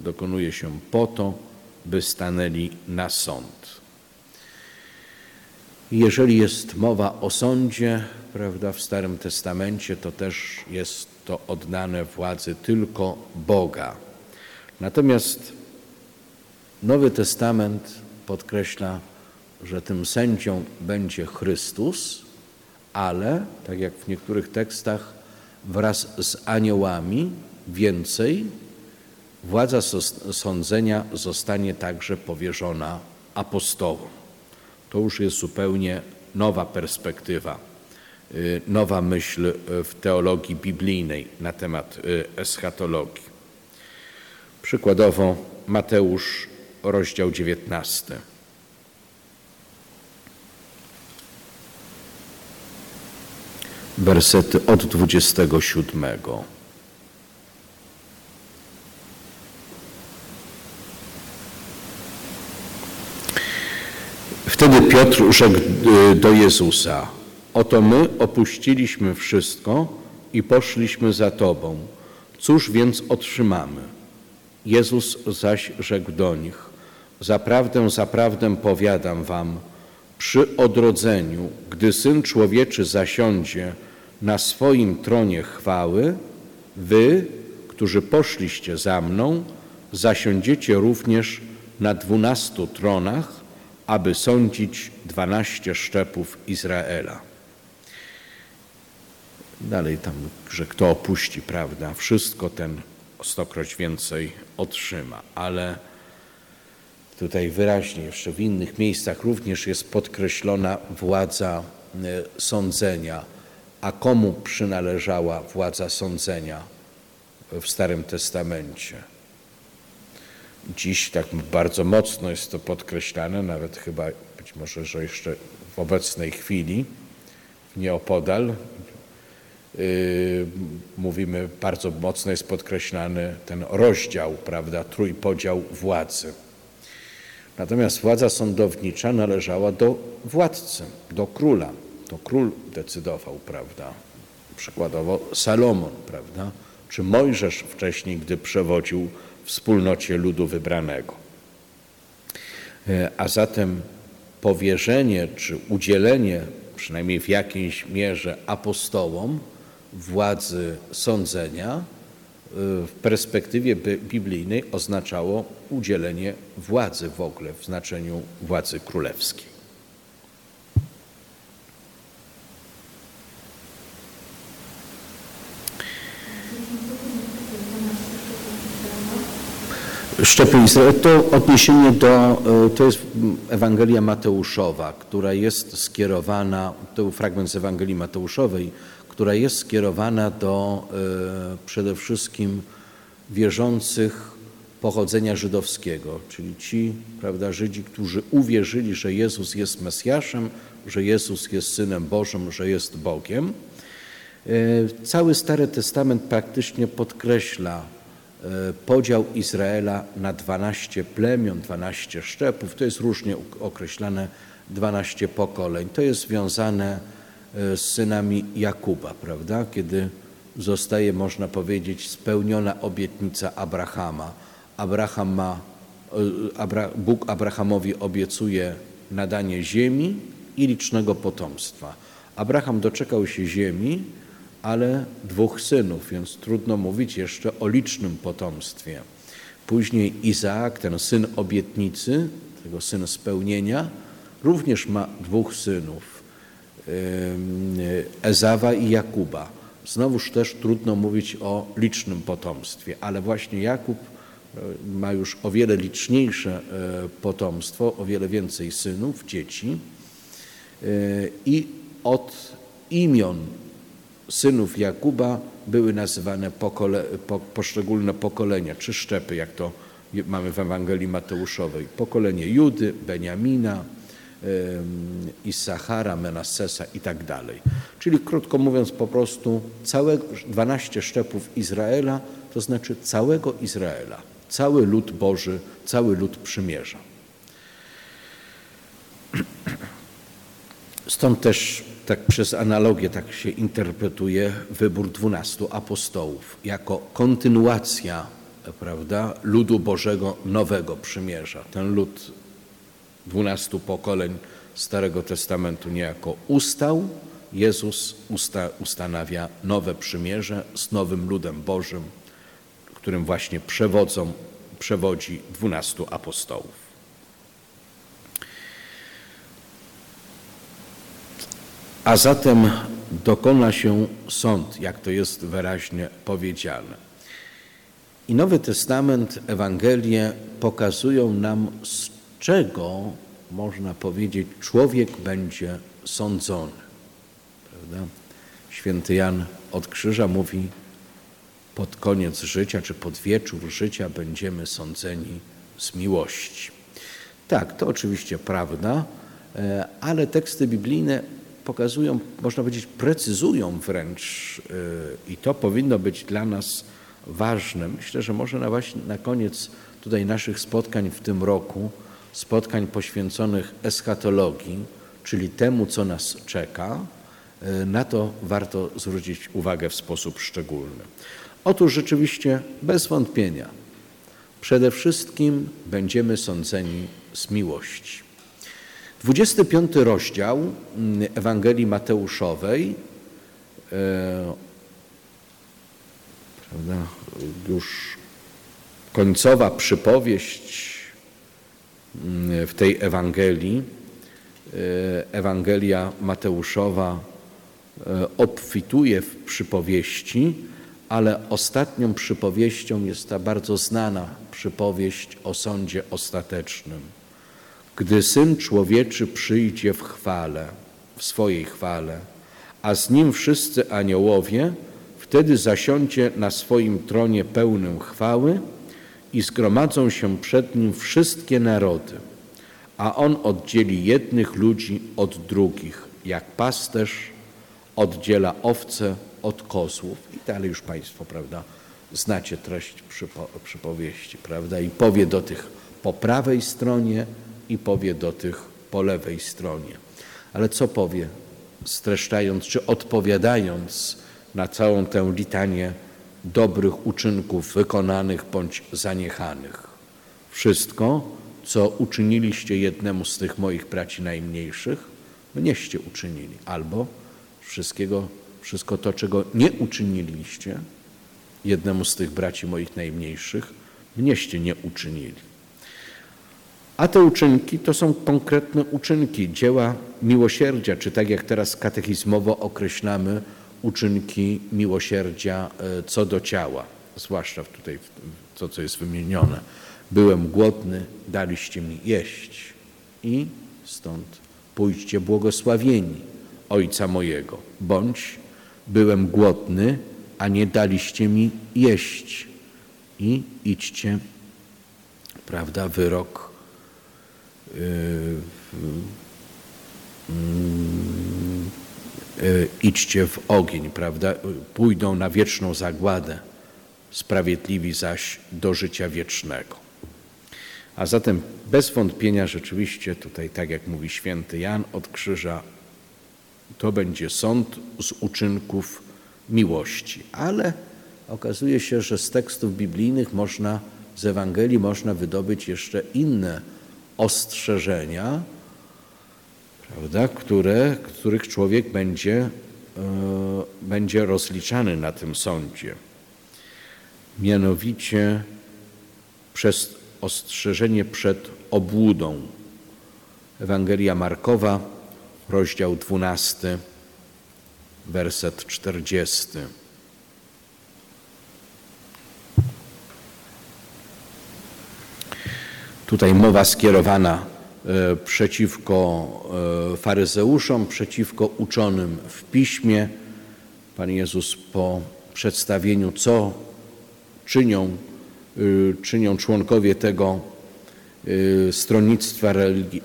dokonuje się po to, by stanęli na sąd. Jeżeli jest mowa o sądzie, prawda, w Starym Testamencie, to też jest to oddane władzy tylko Boga. Natomiast Nowy Testament podkreśla, że tym sędzią będzie Chrystus, ale, tak jak w niektórych tekstach, wraz z aniołami więcej, władza sądzenia zostanie także powierzona apostołom. To już jest zupełnie nowa perspektywa, y, nowa myśl w teologii biblijnej na temat y, eschatologii. Przykładowo Mateusz, rozdział 19. Wersety od 27. Wtedy Piotr rzekł y, do Jezusa: Oto my opuściliśmy wszystko i poszliśmy za Tobą. Cóż więc otrzymamy? Jezus zaś rzekł do nich: Zaprawdę, zaprawdę powiadam Wam, przy odrodzeniu, gdy Syn Człowieczy zasiądzie na swoim tronie chwały, Wy, którzy poszliście za mną, zasiądziecie również na dwunastu tronach aby sądzić dwanaście szczepów Izraela. Dalej tam, że kto opuści, prawda, wszystko ten stokroć więcej otrzyma, ale tutaj wyraźnie jeszcze w innych miejscach również jest podkreślona władza e, sądzenia. A komu przynależała władza sądzenia w Starym Testamencie? Dziś tak bardzo mocno jest to podkreślane, nawet chyba być może, że jeszcze w obecnej chwili nieopodal Yy, mówimy, bardzo mocno jest podkreślany ten rozdział, prawda, trójpodział władzy. Natomiast władza sądownicza należała do władcy, do króla. To król decydował, prawda? Przykładowo Salomon, prawda? Czy Mojżesz wcześniej, gdy przewodził wspólnocie ludu wybranego. E, a zatem powierzenie czy udzielenie, przynajmniej w jakiejś mierze, apostołom władzy sądzenia y, w perspektywie biblijnej oznaczało udzielenie władzy w ogóle w znaczeniu władzy królewskiej. Szczepy Izrael to odniesienie do, y, to jest Ewangelia Mateuszowa, która jest skierowana, to był fragment z Ewangelii Mateuszowej, która jest skierowana do e, przede wszystkim wierzących pochodzenia żydowskiego, czyli ci, prawda, Żydzi, którzy uwierzyli, że Jezus jest Mesjaszem, że Jezus jest Synem Bożym, że jest Bogiem. E, cały Stary Testament praktycznie podkreśla e, podział Izraela na 12 plemion, 12 szczepów. To jest różnie określane 12 pokoleń. To jest związane z synami Jakuba, prawda? Kiedy zostaje, można powiedzieć, spełniona obietnica Abrahama. Abraham ma, e, Bóg Abrahamowi obiecuje nadanie ziemi i licznego potomstwa. Abraham doczekał się ziemi, ale dwóch synów, więc trudno mówić jeszcze o licznym potomstwie. Później Izaak, ten syn obietnicy, tego syn spełnienia, również ma dwóch synów. Ezawa i Jakuba. Znowuż też trudno mówić o licznym potomstwie, ale właśnie Jakub e, ma już o wiele liczniejsze e, potomstwo, o wiele więcej synów, dzieci e, i od imion synów Jakuba były nazywane pokole, po, poszczególne pokolenia, czy szczepy, jak to mamy w Ewangelii Mateuszowej. Pokolenie Judy, Beniamina, Issachara, Menassesa i tak dalej. Czyli krótko mówiąc po prostu całego, 12 szczepów Izraela, to znaczy całego Izraela, cały lud Boży, cały lud przymierza. Stąd też tak przez analogię tak się interpretuje wybór dwunastu apostołów jako kontynuacja prawda, ludu Bożego nowego przymierza. Ten lud dwunastu pokoleń Starego Testamentu niejako ustał, Jezus usta, ustanawia nowe przymierze z nowym ludem Bożym, którym właśnie przewodzą, przewodzi dwunastu apostołów. A zatem dokona się sąd, jak to jest wyraźnie powiedziane. I Nowy Testament, Ewangelie pokazują nam, z czego, można powiedzieć, człowiek będzie sądzony. Prawda? Święty Jan od Krzyża mówi, pod koniec życia czy pod wieczór życia będziemy sądzeni z miłości. Tak, to oczywiście prawda, e, ale teksty biblijne pokazują, można powiedzieć, precyzują wręcz e, i to powinno być dla nas ważne. Myślę, że może na, właśnie na koniec tutaj naszych spotkań w tym roku spotkań poświęconych eschatologii, czyli temu, co nas czeka, e, na to warto zwrócić uwagę w sposób szczególny. Otóż rzeczywiście, bez wątpienia, przede wszystkim będziemy sądzeni z miłości. 25 rozdział mm, Ewangelii Mateuszowej, e, prawda, już końcowa przypowieść w tej Ewangelii. E, Ewangelia Mateuszowa e, obfituje w przypowieści, ale ostatnią przypowieścią jest ta bardzo znana przypowieść o sądzie ostatecznym. Gdy Syn Człowieczy przyjdzie w chwale, w swojej chwale, a z Nim wszyscy aniołowie, wtedy zasiądzie na swoim tronie pełnym chwały, i zgromadzą się przed nim wszystkie narody, a on oddzieli jednych ludzi od drugich, jak pasterz oddziela owce od kozłów. I dalej już Państwo, prawda, znacie treść przypo, przypowieści, prawda? I powie do tych po prawej stronie i powie do tych po lewej stronie. Ale co powie, streszczając czy odpowiadając na całą tę litanię dobrych uczynków wykonanych bądź zaniechanych? Wszystko, co uczyniliście jednemu z tych moich braci najmniejszych, mnieście uczynili. Albo wszystkiego, wszystko to, czego nie uczyniliście jednemu z tych braci moich najmniejszych, mnieście nie uczynili. A te uczynki to są konkretne uczynki, dzieła miłosierdzia, czy tak jak teraz katechizmowo określamy, uczynki miłosierdzia e, co do ciała, zwłaszcza tutaj to, co jest wymienione. Byłem głodny, daliście mi jeść i stąd pójdźcie błogosławieni Ojca mojego, bądź byłem głodny, a nie daliście mi jeść i idźcie, prawda, wyrok idźcie w ogień, prawda, pójdą na wieczną zagładę, sprawiedliwi zaś do życia wiecznego. A zatem bez wątpienia rzeczywiście tutaj, tak jak mówi święty Jan od krzyża, to będzie sąd z uczynków miłości. Ale okazuje się, że z tekstów biblijnych można, z Ewangelii można wydobyć jeszcze inne ostrzeżenia, prawda, które, których człowiek będzie, e, będzie rozliczany na tym sądzie. Mianowicie przez ostrzeżenie przed obłudą. Ewangelia Markowa, rozdział 12, werset 40. Tutaj mowa skierowana e, przeciwko e, faryzeuszom, przeciwko uczonym w piśmie. Pan Jezus po przedstawieniu, co czynią Y, czynią członkowie tego y, stronnictwa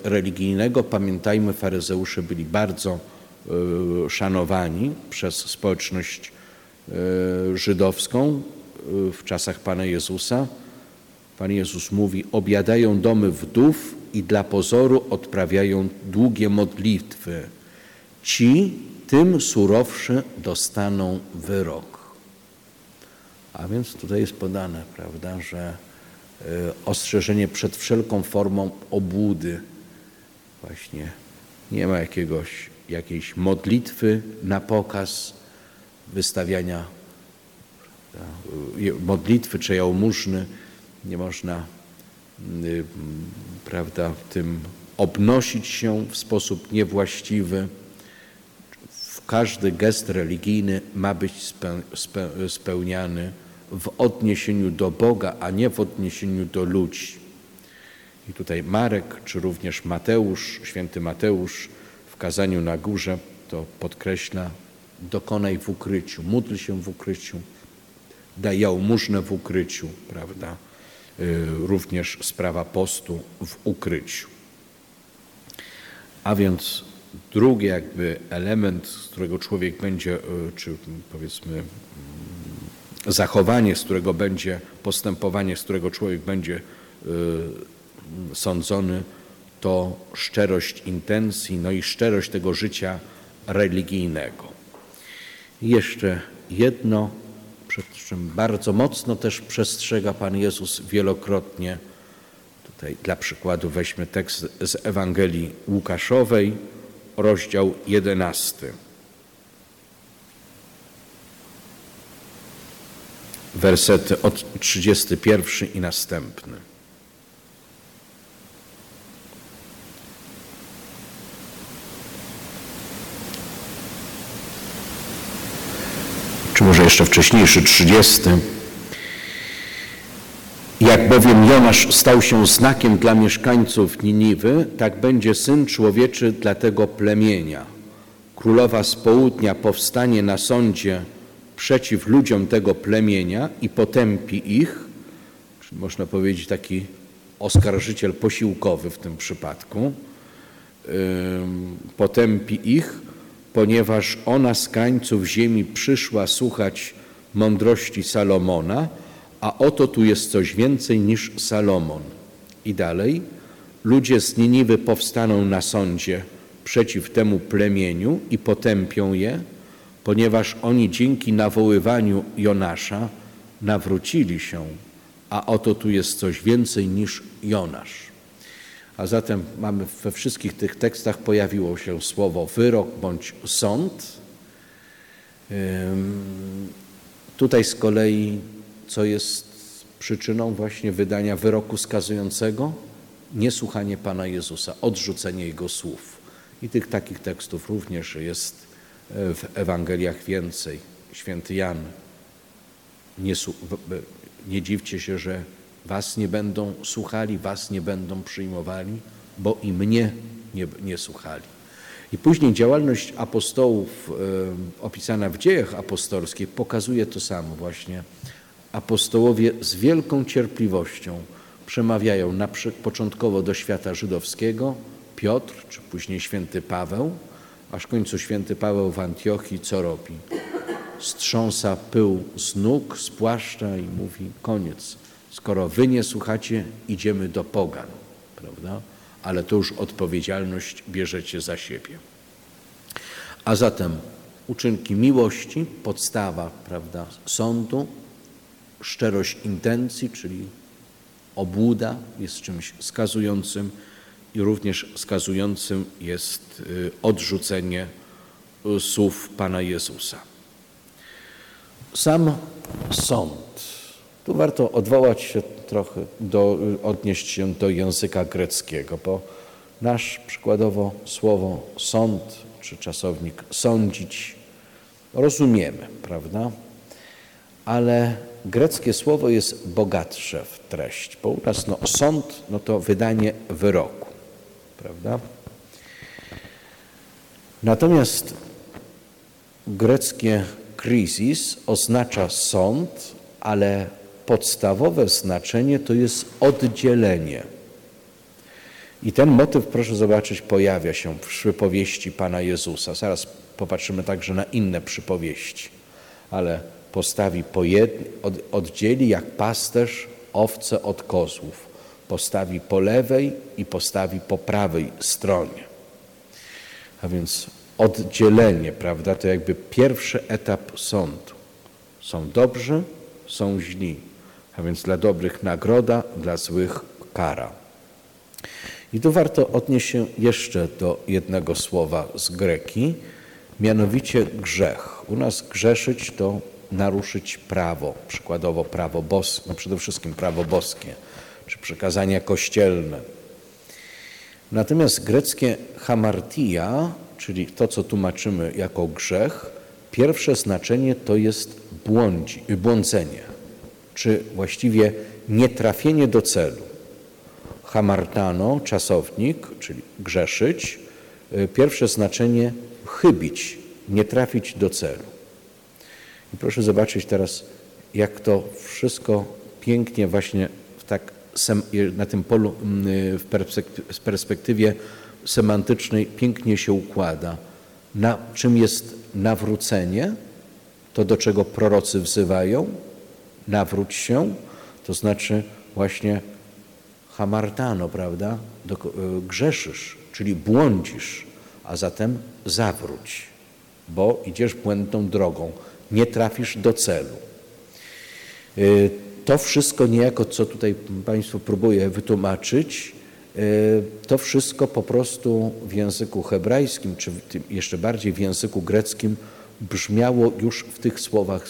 religijnego. Pamiętajmy, faryzeusze byli bardzo y, szanowani przez społeczność żydowską w czasach Pana Jezusa. Pan Jezus mówi, obiadają domy wdów i dla pozoru odprawiają długie modlitwy. Ci tym surowszy dostaną wyrok. A więc tutaj jest podane, prawda, że y, ostrzeżenie przed wszelką formą obłudy. Właśnie nie ma jakiegoś, jakiejś modlitwy na pokaz wystawiania y, modlitwy czy jałmużny. Nie można y, prawda, tym obnosić się w sposób niewłaściwy. Każdy gest religijny ma być spełniany w odniesieniu do Boga, a nie w odniesieniu do ludzi. I tutaj Marek, czy również Mateusz, święty Mateusz w kazaniu na górze to podkreśla, dokonaj w ukryciu, módl się w ukryciu, daj jałmużnę w ukryciu, prawda? Y, również sprawa postu w ukryciu. A więc drugi jakby element, z którego człowiek będzie, y, czy powiedzmy zachowanie, z którego będzie postępowanie, z którego człowiek będzie y, sądzony, to szczerość intencji, no i szczerość tego życia religijnego. Jeszcze jedno, przed czym bardzo mocno też przestrzega Pan Jezus wielokrotnie. Tutaj dla przykładu weźmy tekst z Ewangelii Łukaszowej, rozdział 11. wersety od 31 i następny. Czy może jeszcze wcześniejszy, 30. Jak bowiem Jonasz stał się znakiem dla mieszkańców Niniwy, tak będzie Syn Człowieczy dla tego plemienia. Królowa z południa powstanie na sądzie przeciw ludziom tego plemienia i potępi ich, można powiedzieć taki oskarżyciel posiłkowy w tym przypadku, potępi ich, ponieważ ona z krańców ziemi przyszła słuchać mądrości Salomona, a oto tu jest coś więcej niż Salomon. I dalej, ludzie z Niniwy powstaną na sądzie przeciw temu plemieniu i potępią je, ponieważ oni dzięki nawoływaniu Jonasza nawrócili się, a oto tu jest coś więcej niż Jonasz. A zatem mamy we wszystkich tych tekstach pojawiło się słowo wyrok bądź sąd. Tutaj z kolei, co jest przyczyną właśnie wydania wyroku skazującego? Niesłuchanie Pana Jezusa, odrzucenie Jego słów. I tych takich tekstów również jest w Ewangeliach więcej. Święty Jan, nie, nie dziwcie się, że was nie będą słuchali, was nie będą przyjmowali, bo i mnie nie, nie słuchali. I później działalność apostołów opisana w dziejach apostolskich pokazuje to samo właśnie. Apostołowie z wielką cierpliwością przemawiają na, początkowo do świata żydowskiego, Piotr, czy później święty Paweł, aż w końcu święty Paweł w Antiochii co robi? Strząsa pył z nóg, z płaszcza i mówi koniec. Skoro wy nie słuchacie, idziemy do pogan, prawda? Ale to już odpowiedzialność bierzecie za siebie. A zatem uczynki miłości, podstawa, prawda, sądu, szczerość intencji, czyli obłuda jest czymś skazującym i również skazującym jest y, odrzucenie y, słów Pana Jezusa. Sam sąd. Tu warto odwołać się trochę, do, odnieść się do języka greckiego, bo nasz przykładowo słowo sąd czy czasownik sądzić rozumiemy, prawda? Ale greckie słowo jest bogatsze w treść, bo u nas no, sąd no to wydanie wyroku prawda? Natomiast greckie kryzis oznacza sąd, ale podstawowe znaczenie to jest oddzielenie. I ten motyw, proszę zobaczyć, pojawia się w przypowieści Pana Jezusa. Zaraz popatrzymy także na inne przypowieści, ale postawi po jedni, od, oddzieli jak pasterz owce od kozłów postawi po lewej i postawi po prawej stronie. A więc oddzielenie, prawda, to jakby pierwszy etap sądu. Są dobrzy, są źli. A więc dla dobrych nagroda, dla złych kara. I tu warto odnieść się jeszcze do jednego słowa z greki, mianowicie grzech. U nas grzeszyć to naruszyć prawo, przykładowo prawo boskie, no przede wszystkim prawo boskie czy przekazania kościelne. Natomiast greckie hamartia, czyli to, co tłumaczymy jako grzech, pierwsze znaczenie to jest błądzi, błądzenie, czy właściwie nietrafienie do celu. Hamartano, czasownik, czyli grzeszyć, y, pierwsze znaczenie chybić, nie trafić do celu. I proszę zobaczyć teraz, jak to wszystko pięknie właśnie w tak na tym polu mm, w perspektywie semantycznej pięknie się układa. Na, czym jest nawrócenie? To, do czego prorocy wzywają? Nawróć się, to znaczy właśnie hamartano, prawda? E, grzeszysz, czyli błądzisz, a zatem zawróć, bo idziesz błędną drogą, nie trafisz do celu. E, to wszystko niejako, co tutaj Państwu próbuję wytłumaczyć, e, to wszystko po prostu w języku hebrajskim, czy jeszcze bardziej w języku greckim brzmiało już w tych słowach, e,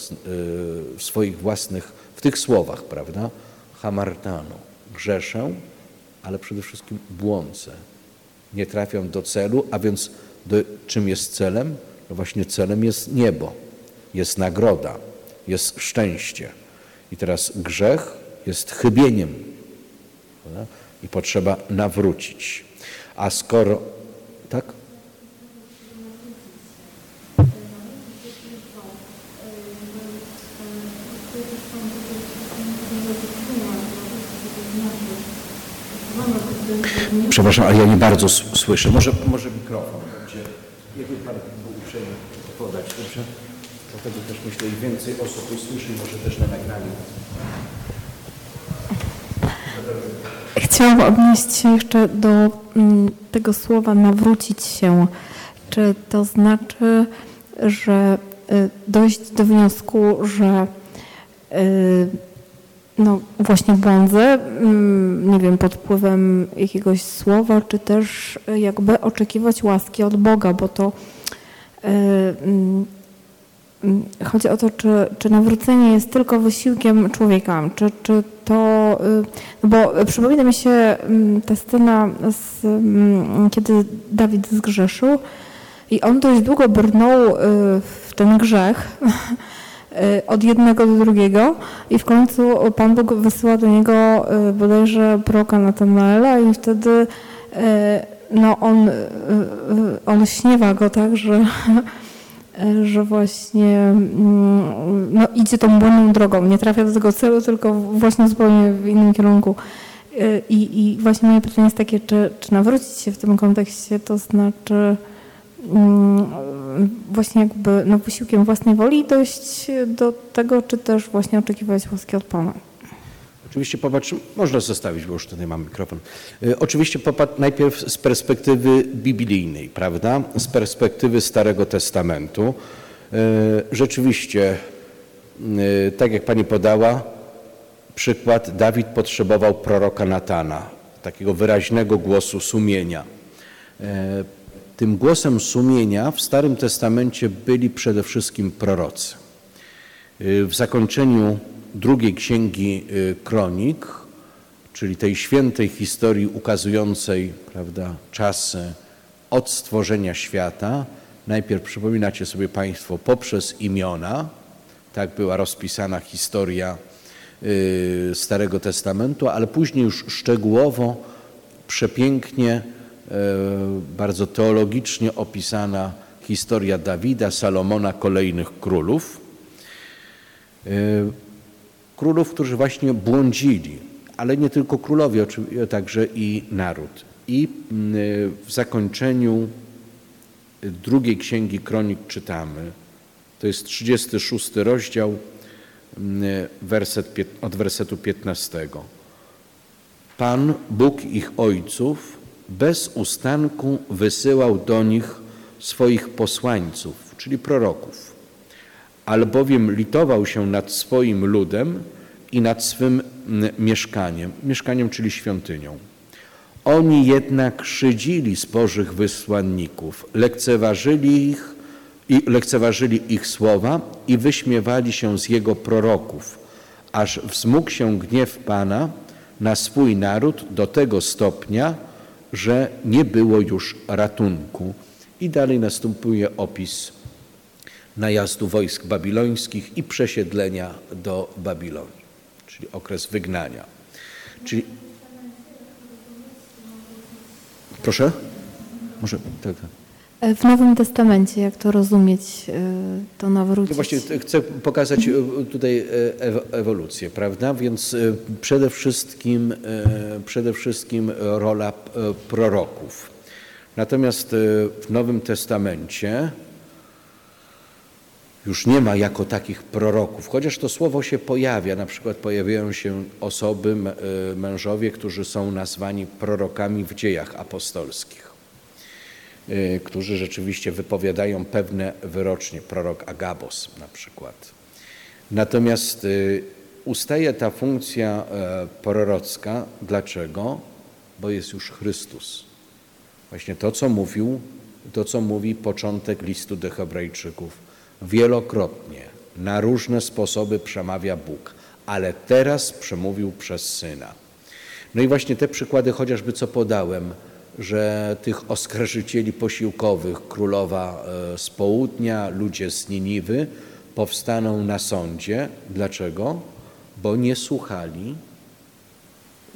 w swoich własnych, w tych słowach, prawda? Hamartano, grzeszę, ale przede wszystkim błądzę. Nie trafiam do celu, a więc do, czym jest celem? No właśnie celem jest niebo, jest nagroda, jest szczęście. I teraz grzech jest chybieniem prawda? i potrzeba nawrócić. A skoro tak? Przepraszam, ale ja nie bardzo słyszę. Może, może mikrofon będzie. Jakby pan był uprzejmie to podać, dobrze? Dlatego też myślę, i więcej osób usłyszy, może też na nagraniu. Chciałam odnieść się jeszcze do mm, tego słowa nawrócić się. Czy to znaczy, że y, dojść do wniosku, że y, no właśnie błądzę, mm, nie wiem, pod wpływem jakiegoś słowa, czy też jakby oczekiwać łaski od Boga, bo to y, mm, mm, chodzi o to, czy, czy nawrócenie jest tylko wysiłkiem człowieka, czy, czy to, y, no bo przypomina mi się ta scena, z, mm, kiedy Dawid zgrzeszył i on dość długo brnął w ten grzech, od jednego do drugiego i w końcu Pan Bóg wysyła do niego y, bodajże proroka Natanaela i wtedy y, no on, y, y, on śniewa go tak, że, że właśnie mm, no, idzie tą błędną drogą, nie trafia do tego celu, tylko właśnie zupełnie w innym kierunku. Y, I, i właśnie moje pytanie jest takie, czy, czy nawrócić się w tym kontekście, to znaczy właśnie jakby no, wysiłkiem własnej woli dojść do tego, czy też właśnie oczekiwać łaski od Pana. Oczywiście popatrz, można zostawić, bo już tutaj mam mikrofon. Y, Oczywiście popatrz najpierw z perspektywy biblijnej, prawda? Z perspektywy Starego Testamentu. Y, Rzeczywiście, y, tak jak Pani podała, przykład, Dawid potrzebował proroka Natana, takiego wyraźnego głosu sumienia. Tym głosem sumienia w Starym Testamencie byli przede wszystkim prorocy. Y, W zakończeniu drugiej księgi y, Kronik, czyli tej świętej historii ukazującej prawda, czasy od stworzenia świata, najpierw przypominacie sobie Państwo poprzez imiona, tak była rozpisana historia y, Starego Testamentu, ale później już szczegółowo, przepięknie, bardzo teologicznie opisana historia Dawida, Salomona, kolejnych królów. Y, Królów, którzy właśnie błądzili, ale nie tylko królowie, także i naród. I y, w zakończeniu drugiej księgi Kronik czytamy, to jest 36 rozdział, werset, od wersetu 15. Pan, Bóg ich ojców, bez ustanku wysyłał do nich swoich posłańców, czyli proroków albowiem litował się nad swoim ludem i nad swym mieszkaniem, mieszkaniem, czyli świątynią. Oni jednak szydzili z Bożych wysłanników, lekceważyli ich, i lekceważyli ich słowa i wyśmiewali się z jego proroków, aż wzmógł się gniew Pana na swój naród do tego stopnia, że nie było już ratunku. I dalej następuje opis najazdu wojsk babilońskich i przesiedlenia do Babilonii, czyli okres wygnania. Czyli... Proszę? Może tak. tak. E, W Nowym Testamencie, jak to rozumieć, y, to No nawrócić? właśnie t- chcę pokazać e, tutaj e, ewo- ewolucję, prawda? Więc e, przede wszystkim, e, przede wszystkim rola e, proroków. Natomiast e, w Nowym Testamencie już nie ma jako takich proroków, chociaż to słowo się pojawia, na przykład pojawiają się osoby, e, mężowie, którzy są nazwani prorokami w dziejach apostolskich, e, którzy rzeczywiście wypowiadają pewne wyrocznie, prorok Agabos na przykład. Natomiast e, ustaje ta funkcja e, prorocka. Dlaczego? Bo jest już Chrystus. Właśnie to, co mówił, to, co mówi początek listu do Hebrajczyków. Wielokrotnie, na różne sposoby przemawia Bóg, ale teraz przemówił przez Syna. No i właśnie te przykłady, chociażby co podałem, że tych oskarżycieli posiłkowych, królowa e, z południa, ludzie z Niniwy, powstaną na sądzie. Dlaczego? Bo nie słuchali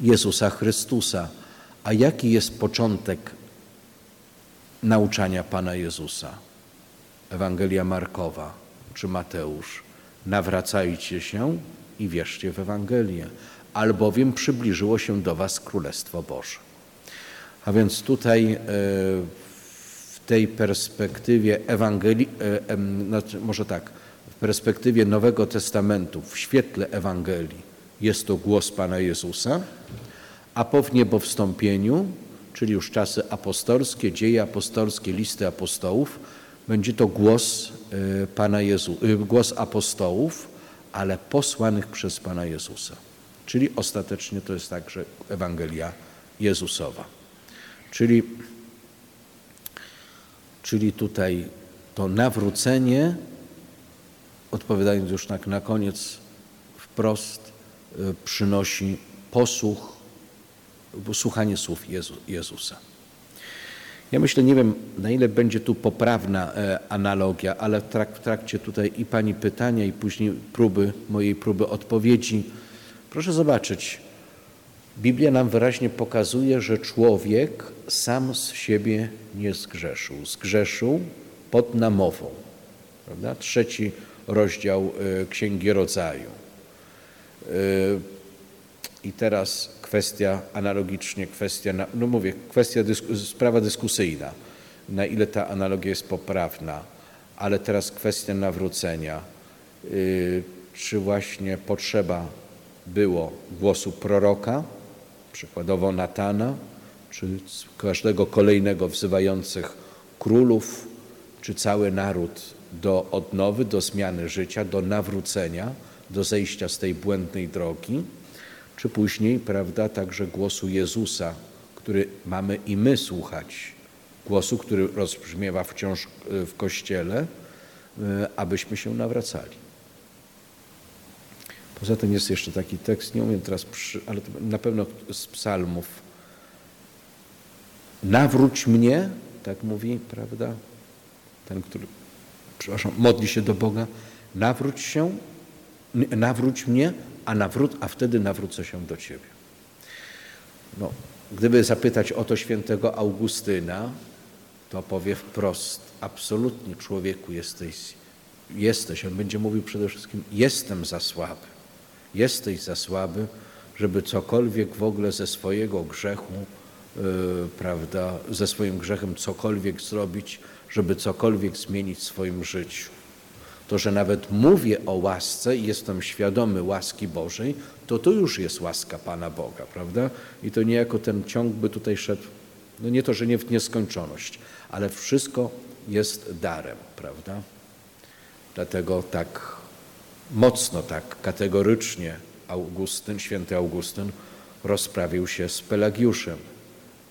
Jezusa Chrystusa. A jaki jest początek nauczania Pana Jezusa? Ewangelia Markowa czy Mateusz. Nawracajcie się i wierzcie w Ewangelię, albowiem przybliżyło się do was Królestwo Boże. A więc tutaj e, w tej perspektywie Ewangelii, e, znaczy, może tak, w perspektywie Nowego Testamentu, w świetle Ewangelii, jest to głos Pana Jezusa, a po wniebowstąpieniu, czyli już czasy apostolskie, dzieje apostolskie, listy apostołów, będzie to głos e, Pana Jezu, głos apostołów, ale posłanych przez Pana Jezusa. Czyli ostatecznie to jest także Ewangelia Jezusowa. Czyli, czyli tutaj to nawrócenie, odpowiadając już tak na koniec wprost, y, przynosi posłuch, słuchanie słów Jezu, Jezusa. Ja myślę, nie wiem na ile będzie tu poprawna e, analogia, ale w trakcie tutaj i Pani pytania i później próby, mojej próby odpowiedzi, proszę zobaczyć, Biblia nam wyraźnie pokazuje, że człowiek sam z siebie nie zgrzeszył. Zgrzeszył pod namową. Prawda? Trzeci rozdział e, Księgi Rodzaju. E, I teraz kwestia, analogicznie kwestia, no mówię, kwestia, sprawa dyskusyjna, na ile ta analogia jest poprawna, ale teraz kwestia nawrócenia. E, czy właśnie potrzeba było głosu proroka, przykładowo Natana, czy każdego kolejnego wzywających królów, czy cały naród do odnowy, do zmiany życia, do nawrócenia, do zejścia z tej błędnej drogi, czy później, prawda, także głosu Jezusa, który mamy i my słuchać, głosu, który rozbrzmiewa wciąż w Kościele, abyśmy się nawracali. Poza tym jest jeszcze taki tekst, nie umiem teraz, przy, ale na pewno z psalmów. Nawróć mnie, tak mówi, prawda? Ten, który, przepraszam, modli się do Boga. Nawróć się, nawróć mnie, a, nawrót, a wtedy nawrócę się do Ciebie. No, gdyby zapytać o to świętego Augustyna, to powie wprost, absolutnie człowieku jesteś, jesteś. On będzie mówił przede wszystkim, jestem za słaby. Jesteś za słaby, żeby cokolwiek w ogóle ze swojego grzechu, prawda, ze swoim grzechem cokolwiek zrobić, żeby cokolwiek zmienić w swoim życiu. To, że nawet mówię o łasce i jestem świadomy łaski Bożej, to to już jest łaska Pana Boga, prawda? I to niejako ten ciąg by tutaj szedł, no nie to, że nie w nieskończoność, ale wszystko jest darem, prawda? Dlatego tak mocno tak kategorycznie Augustyn, święty Augustyn rozprawił się z Pelagiuszem.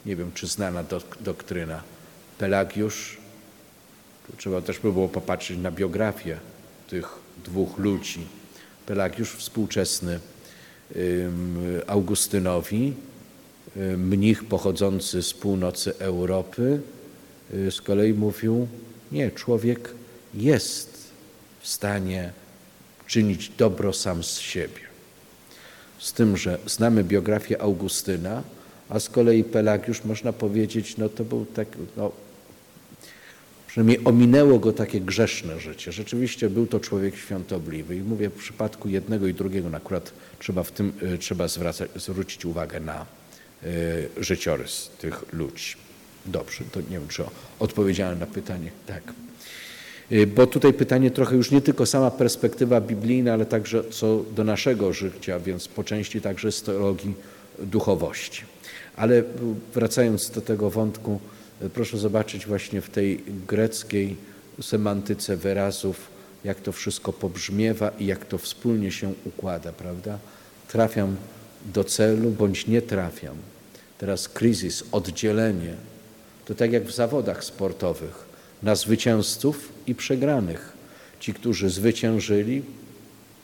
Nie wiem, czy znana doktryna. Pelagiusz, tu trzeba też by było popatrzeć na biografię tych dwóch ludzi. Pelagiusz współczesny Augustynowi, mnich pochodzący z północy Europy, y, z kolei mówił, nie, człowiek jest w stanie czynić dobro sam z siebie. Z tym, że znamy biografię Augustyna, a z kolei Pelagiusz, można powiedzieć, no to był tak, no, przynajmniej ominęło go takie grzeszne życie. Rzeczywiście był to człowiek świątobliwy i mówię, w przypadku jednego i drugiego no akurat trzeba w tym, e, trzeba zwracać, zwrócić uwagę na y, życiorys tych ludzi. Dobrze, to nie wiem, czy odpowiedziałem na pytanie. Tak. Y, bo tutaj pytanie trochę już nie tylko sama perspektywa biblijna, ale także co do naszego życia, więc po części także z teologii duchowości. Ale wracając do tego wątku, y, proszę zobaczyć właśnie w tej greckiej semantyce wyrazów, jak to wszystko pobrzmiewa i jak to wspólnie się układa, prawda? Trafiam do celu bądź nie trafiam. Teraz kryzys, oddzielenie. To tak jak w zawodach sportowych na zwycięzców i przegranych. Ci, którzy zwyciężyli,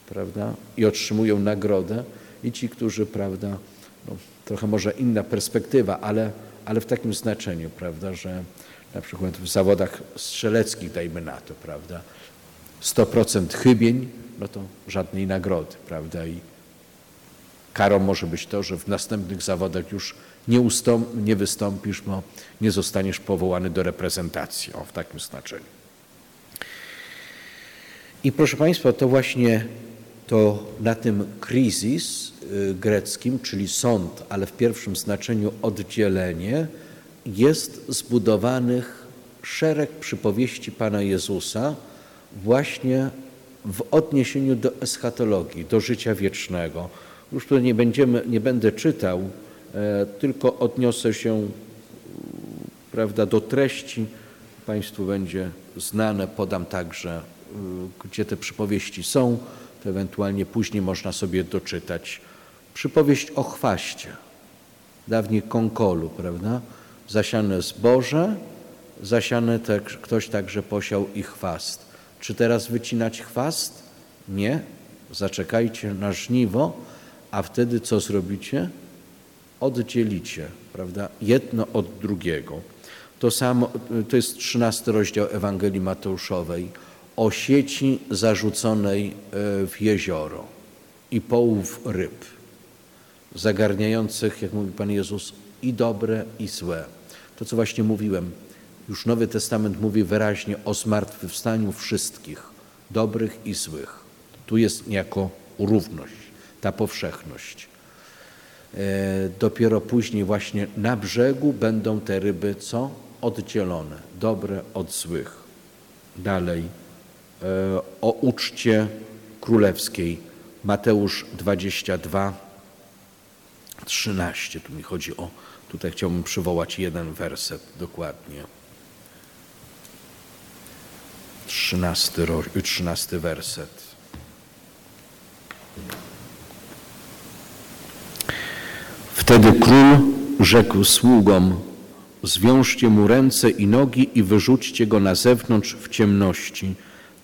prawda, i otrzymują nagrodę, i ci, którzy, prawda, no, trochę może inna perspektywa, ale, ale w takim znaczeniu, prawda, że na przykład w zawodach strzeleckich, dajmy na to, prawda, 100% chybień, no to żadnej nagrody, prawda, i karą może być to, że w następnych zawodach już nie, ustąp, nie wystąpisz, bo nie zostaniesz powołany do reprezentacji, o, w takim znaczeniu. I proszę Państwa, to właśnie to na tym kryzys y, greckim, czyli sąd, ale w pierwszym znaczeniu oddzielenie, jest zbudowanych szereg przypowieści Pana Jezusa właśnie w odniesieniu do eschatologii, do życia wiecznego. Już tutaj nie, będziemy, nie będę czytał, e, tylko odniosę się prawda, do treści. Państwu będzie znane, podam także, e, gdzie te przypowieści są, to ewentualnie później można sobie doczytać. Przypowieść o chwaście, dawniej konkolu, prawda? Zasiane zboże, zasiane te, ktoś także posiał i chwast. Czy teraz wycinać chwast? Nie. Zaczekajcie na żniwo, a wtedy co zrobicie? Oddzielicie, prawda? Jedno od drugiego. To samo, to jest trzynasty rozdział Ewangelii Mateuszowej o sieci zarzuconej e, w jezioro i połów ryb, zagarniających, jak mówi Pan Jezus, i dobre, i złe. To, co właśnie mówiłem, już Nowy Testament mówi wyraźnie o zmartwychwstaniu wszystkich, dobrych i złych. Tu jest niejako równość, ta powszechność. E, dopiero później właśnie na brzegu będą te ryby co? Oddzielone, dobre od złych. Dalej o uczcie królewskiej. Mateusz 22, 13. Tu mi chodzi o, tutaj chciałbym przywołać jeden werset dokładnie. 13, 13 werset. Wtedy król rzekł sługom: Zwiążcie mu ręce i nogi i wyrzućcie go na zewnątrz w ciemności.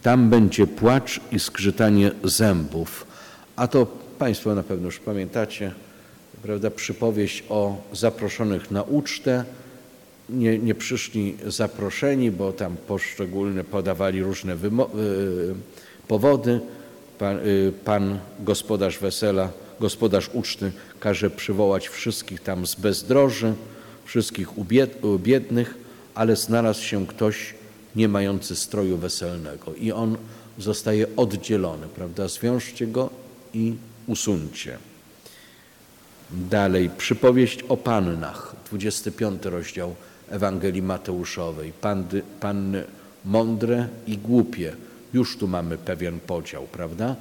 Tam będzie płacz i skrzytanie zębów. A to Państwo na pewno już pamiętacie, prawda, przypowieść o zaproszonych na ucztę. Nie, nie przyszli zaproszeni, bo tam poszczególne podawali różne y, powody. Pan, y, pan gospodarz wesela, gospodarz uczty każe przywołać wszystkich tam z bezdroży, wszystkich biednych, ale znalazł się ktoś nie mający stroju weselnego i on zostaje oddzielony, prawda? Zwiążcie go i usuńcie. Dalej, przypowieść o pannach, 25 rozdział Ewangelii Mateuszowej. Pandy, panny mądre i głupie. Już tu mamy pewien podział, prawda?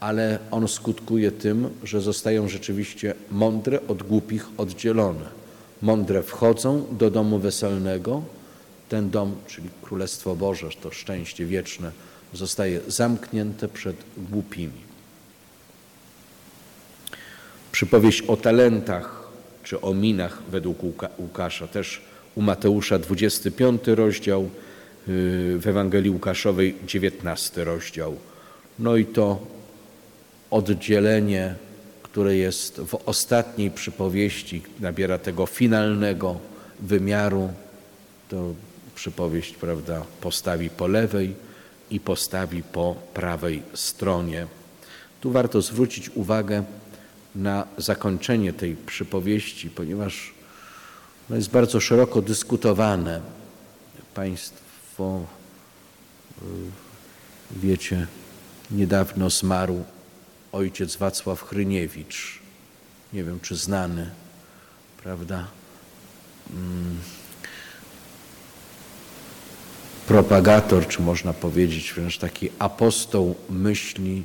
Ale on skutkuje tym, że zostają rzeczywiście mądre od głupich oddzielone. Mądre wchodzą do domu weselnego. Ten dom, czyli Królestwo Boże, to szczęście wieczne, zostaje zamknięte przed głupimi. Przypowieść o talentach czy o minach według Łukasza, też u Mateusza 25 rozdział, y, w Ewangelii Łukaszowej 19 rozdział. No i to oddzielenie, które jest w ostatniej przypowieści, nabiera tego finalnego wymiaru, to przypowieść, prawda, postawi po lewej i postawi po prawej stronie. Tu warto zwrócić uwagę na zakończenie tej przypowieści, ponieważ no jest bardzo szeroko dyskutowane. Państwo y, wiecie, niedawno zmarł ojciec Wacław Chryniewicz. Nie wiem, czy znany, prawda? Mm. Propagator, czy można powiedzieć wręcz taki apostoł myśli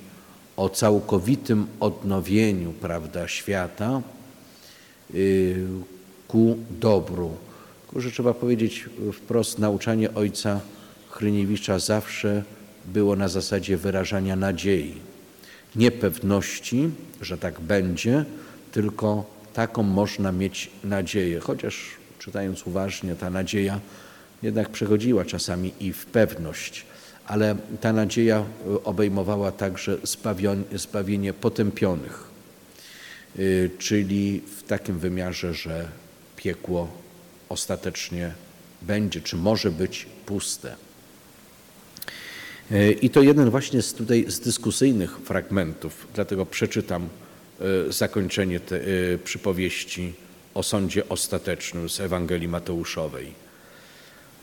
o całkowitym odnowieniu prawda, świata y, ku dobru. Tylko, że trzeba powiedzieć wprost, nauczanie ojca Chryniewicza zawsze było na zasadzie wyrażania nadziei. Niepewności, że tak będzie, tylko taką można mieć nadzieję. Chociaż czytając uważnie, ta nadzieja jednak przechodziła czasami i w pewność ale ta nadzieja e, obejmowała także zbawienie potępionych, e, czyli w takim wymiarze, że piekło ostatecznie będzie, czy może być puste. E, I to jeden właśnie z tutaj z dyskusyjnych fragmentów, dlatego przeczytam zakończenie tej przypowieści o sądzie ostatecznym z Ewangelii Mateuszowej.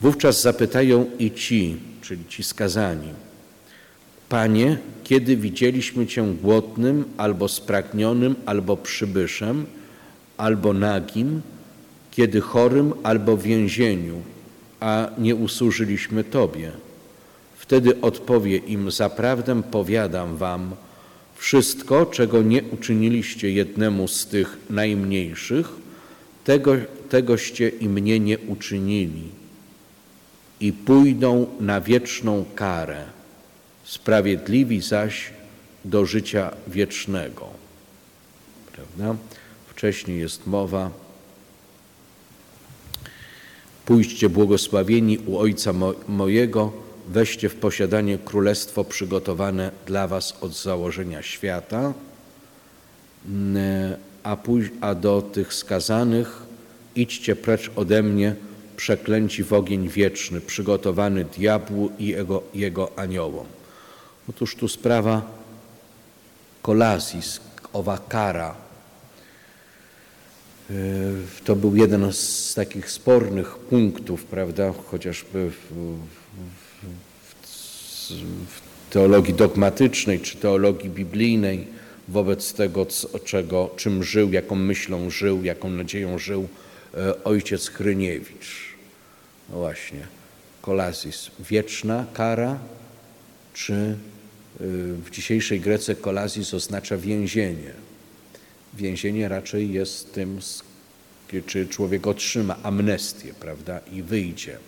Wówczas zapytają i ci, czyli ci skazani, Panie, kiedy widzieliśmy Cię głodnym, albo spragnionym, albo przybyszem, albo nagim, kiedy chorym, albo w więzieniu, a nie usłużyliśmy Tobie. Wtedy odpowie im, zaprawdę powiadam wam, wszystko, czego nie uczyniliście jednemu z tych najmniejszych, tego, tegoście i mnie nie uczynili. I pójdą na wieczną karę, sprawiedliwi zaś do życia wiecznego. Prawda? Wcześniej jest mowa Pójdźcie błogosławieni u Ojca mo mojego, weźcie w posiadanie królestwo przygotowane dla was od założenia świata, a, a do tych skazanych idźcie precz ode mnie, przeklęci w ogień wieczny, przygotowany diabłu i jego, jego aniołom. Otóż tu sprawa kolazis, owa kara, to był jeden z takich spornych punktów, prawda, chociażby w, w, w teologii dogmatycznej czy teologii biblijnej, wobec tego, czego, czym żył, jaką myślą żył, jaką nadzieją żył ojciec Chryniewicz. No właśnie, kolazis, wieczna kara, czy w dzisiejszej Grece kolazis oznacza więzienie. Więzienie raczej jest tym, czy człowiek otrzyma amnestię, prawda, i wyjdzie.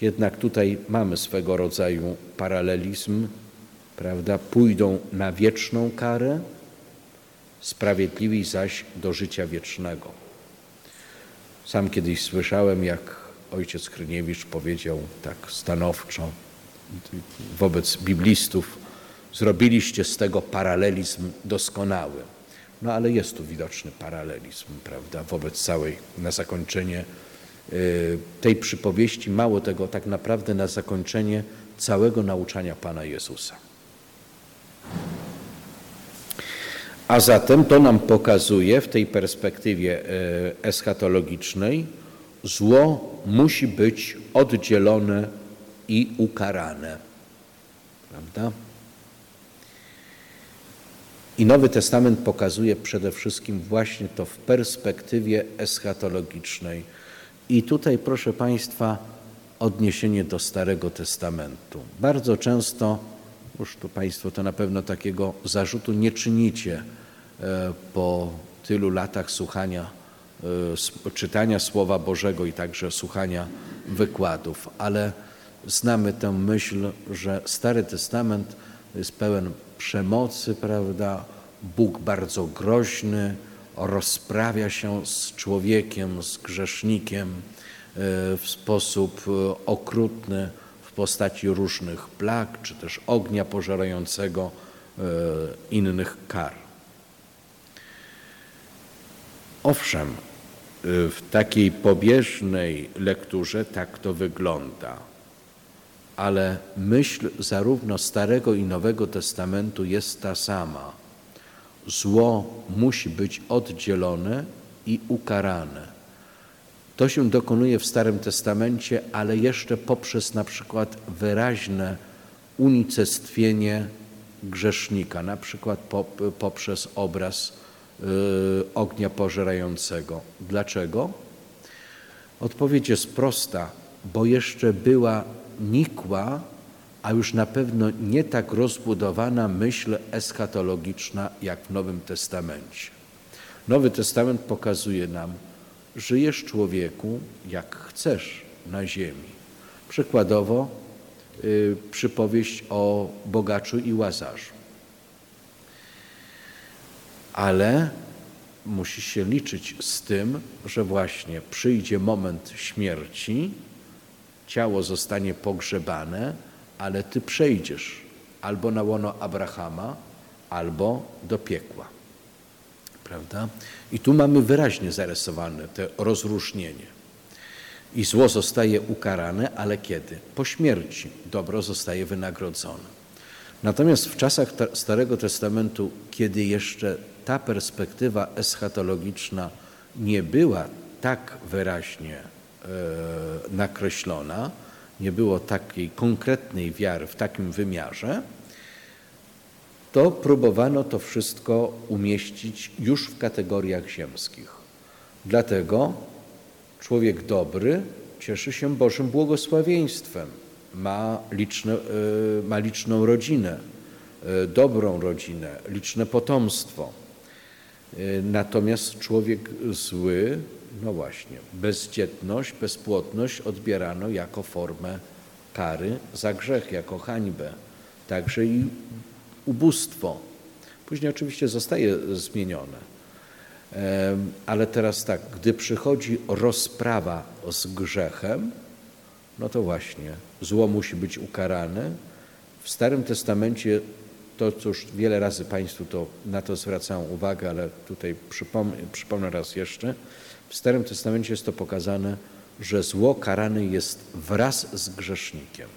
Jednak tutaj mamy swego rodzaju paralelizm, prawda, pójdą na wieczną karę, sprawiedliwi zaś do życia wiecznego. Sam kiedyś słyszałem, jak ojciec Chryniewicz powiedział tak stanowczo wobec biblistów, zrobiliście z tego paralelizm doskonały. No ale jest tu widoczny paralelizm, prawda, wobec całej, na zakończenie tej przypowieści, mało tego, tak naprawdę na zakończenie całego nauczania Pana Jezusa. A zatem to nam pokazuje w tej perspektywie eschatologicznej, zło musi być oddzielone i ukarane. Prawda? I Nowy Testament pokazuje przede wszystkim właśnie to w perspektywie eschatologicznej. I tutaj, proszę Państwa, odniesienie do Starego Testamentu. Bardzo często, już tu Państwo to na pewno takiego zarzutu nie czynicie po tylu latach słuchania, czytania Słowa Bożego i także słuchania wykładów, ale znamy tę myśl, że Stary Testament jest pełen przemocy, prawda? Bóg bardzo groźny, rozprawia się z człowiekiem, z grzesznikiem w sposób okrutny w postaci różnych plag, czy też ognia pożerającego, innych kar. Owszem, w takiej pobieżnej lekturze tak to wygląda ale myśl zarówno Starego i Nowego Testamentu jest ta sama. Zło musi być oddzielone i ukarane. To się dokonuje w Starym Testamencie, ale jeszcze poprzez na przykład wyraźne unicestwienie grzesznika, na przykład poprzez obraz ognia pożerającego. Dlaczego? Odpowiedź jest prosta, bo jeszcze była nikła, a już na pewno nie tak rozbudowana myśl eschatologiczna jak w Nowym Testamencie. Nowy Testament pokazuje nam, żyjesz człowieku jak chcesz na ziemi. Przykładowo y, przypowieść o bogaczu i łazarzu. Ale musisz się liczyć z tym, że właśnie przyjdzie moment śmierci, ciało zostanie pogrzebane, ale ty przejdziesz albo na łono Abrahama, albo do piekła. Prawda? I tu mamy wyraźnie zarysowane to rozróżnienie. I zło zostaje ukarane, ale kiedy? Po śmierci dobro zostaje wynagrodzone. Natomiast w czasach Starego Testamentu, kiedy jeszcze ta perspektywa eschatologiczna nie była tak wyraźnie nakreślona, nie było takiej konkretnej wiary w takim wymiarze, to próbowano to wszystko umieścić już w kategoriach ziemskich. Dlatego człowiek dobry, cieszy się Bożym błogosławieństwem, ma, liczne, y, ma liczną rodzinę, y, dobrą rodzinę, liczne potomstwo. Y, Natomiast człowiek zły, no właśnie, bezdzietność, bezpłodność odbierano jako formę kary za grzech, jako hańbę, także i ubóstwo. Później oczywiście zostaje zmienione. Ale teraz tak, gdy przychodzi rozprawa z grzechem, no to właśnie zło musi być ukarane. W Starym Testamencie to, już wiele razy Państwu to, na to zwracałem uwagę, ale tutaj przypomnę, przypomnę raz jeszcze. W Starym Testamencie jest to pokazane, że zło karane jest wraz z grzesznikiem.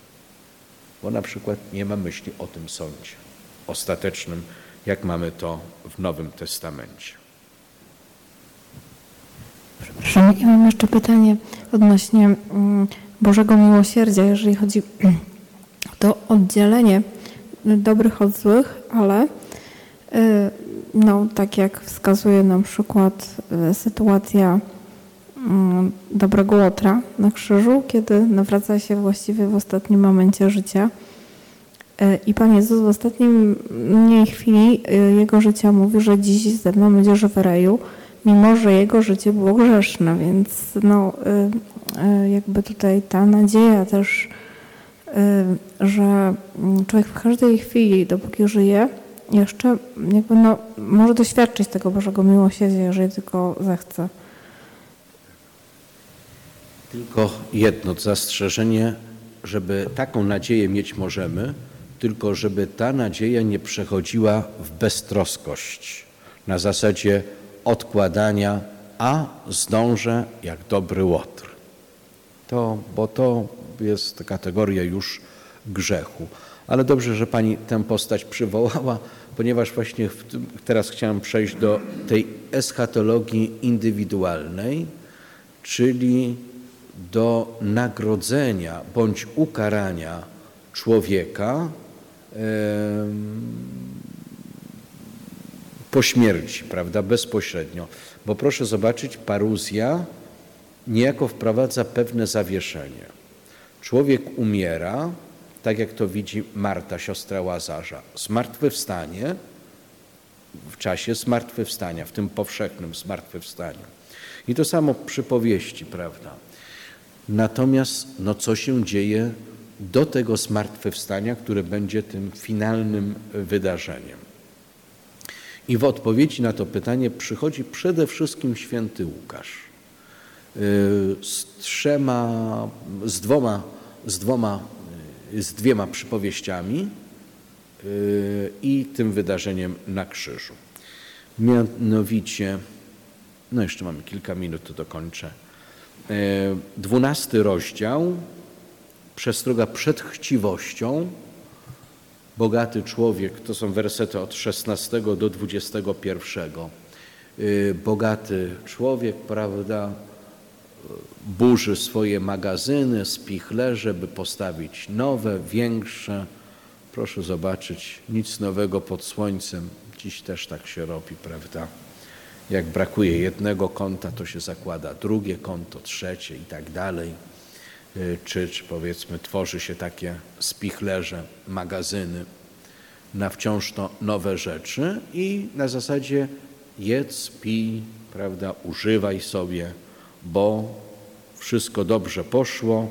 Bo na przykład nie ma myśli o tym sądzie ostatecznym, jak mamy to w Nowym Testamencie. Przepraszam, ja mam jeszcze pytanie odnośnie mm, Bożego Miłosierdzia, jeżeli chodzi o to oddzielenie dobrych od złych, ale y, no, tak jak wskazuje na przykład y, sytuacja mm, dobrego Łotra na krzyżu, kiedy nawraca się właściwie w ostatnim momencie życia. Y, I Pan Jezus w ostatnim mniej chwili Jego życia mówi, że dziś ze mną będzie żywy raju, mimo że Jego życie było grzeszne, więc no, jakby tutaj ta nadzieja też, że mm, człowiek w każdej chwili, dopóki żyje, jeszcze jakby no, może doświadczyć tego Bożego miłosierdzia, jeżeli tylko zechce. Tylko jedno zastrzeżenie, żeby taką nadzieję mieć możemy, tylko żeby ta nadzieja nie przechodziła w beztroskość, na zasadzie odkładania, a zdążę jak dobry łotr. To, bo to jest kategoria już grzechu. Ale dobrze, że Pani tę postać przywołała, ponieważ właśnie tym, teraz chciałem przejść do tej eschatologii indywidualnej, czyli do nagrodzenia bądź ukarania człowieka em, po śmierci, prawda, bezpośrednio. Bo proszę zobaczyć, paruzja niejako wprowadza pewne zawieszenie. Człowiek umiera, tak jak to widzi Marta, siostra Łazarza. Zmartwychwstanie w czasie zmartwychwstania, w tym powszechnym zmartwychwstaniu. I to samo przy powieści, prawda. Natomiast no, co się dzieje do tego zmartwychwstania, które będzie tym finalnym wydarzeniem? I w odpowiedzi na to pytanie przychodzi przede wszystkim święty Łukasz y, z trzema, z dwoma, z dwoma, y, z dwiema przypowieściami y, i tym wydarzeniem na krzyżu. Mianowicie, no jeszcze mamy kilka minut, to dokończę. Dwunasty rozdział, przestroga przed chciwością, bogaty człowiek, to są wersety od 16 do 21. Y, Bogaty człowiek, prawda, burzy swoje magazyny, spichlerze, by postawić nowe, większe. Proszę zobaczyć, nic nowego pod słońcem. Dziś też tak się robi, prawda? Jak brakuje jednego konta, to się zakłada drugie konto, trzecie i tak dalej. Czy, czy powiedzmy tworzy się takie spichlerze, magazyny na wciąż to nowe rzeczy i na zasadzie jedz, pij, prawda, używaj sobie, bo wszystko dobrze poszło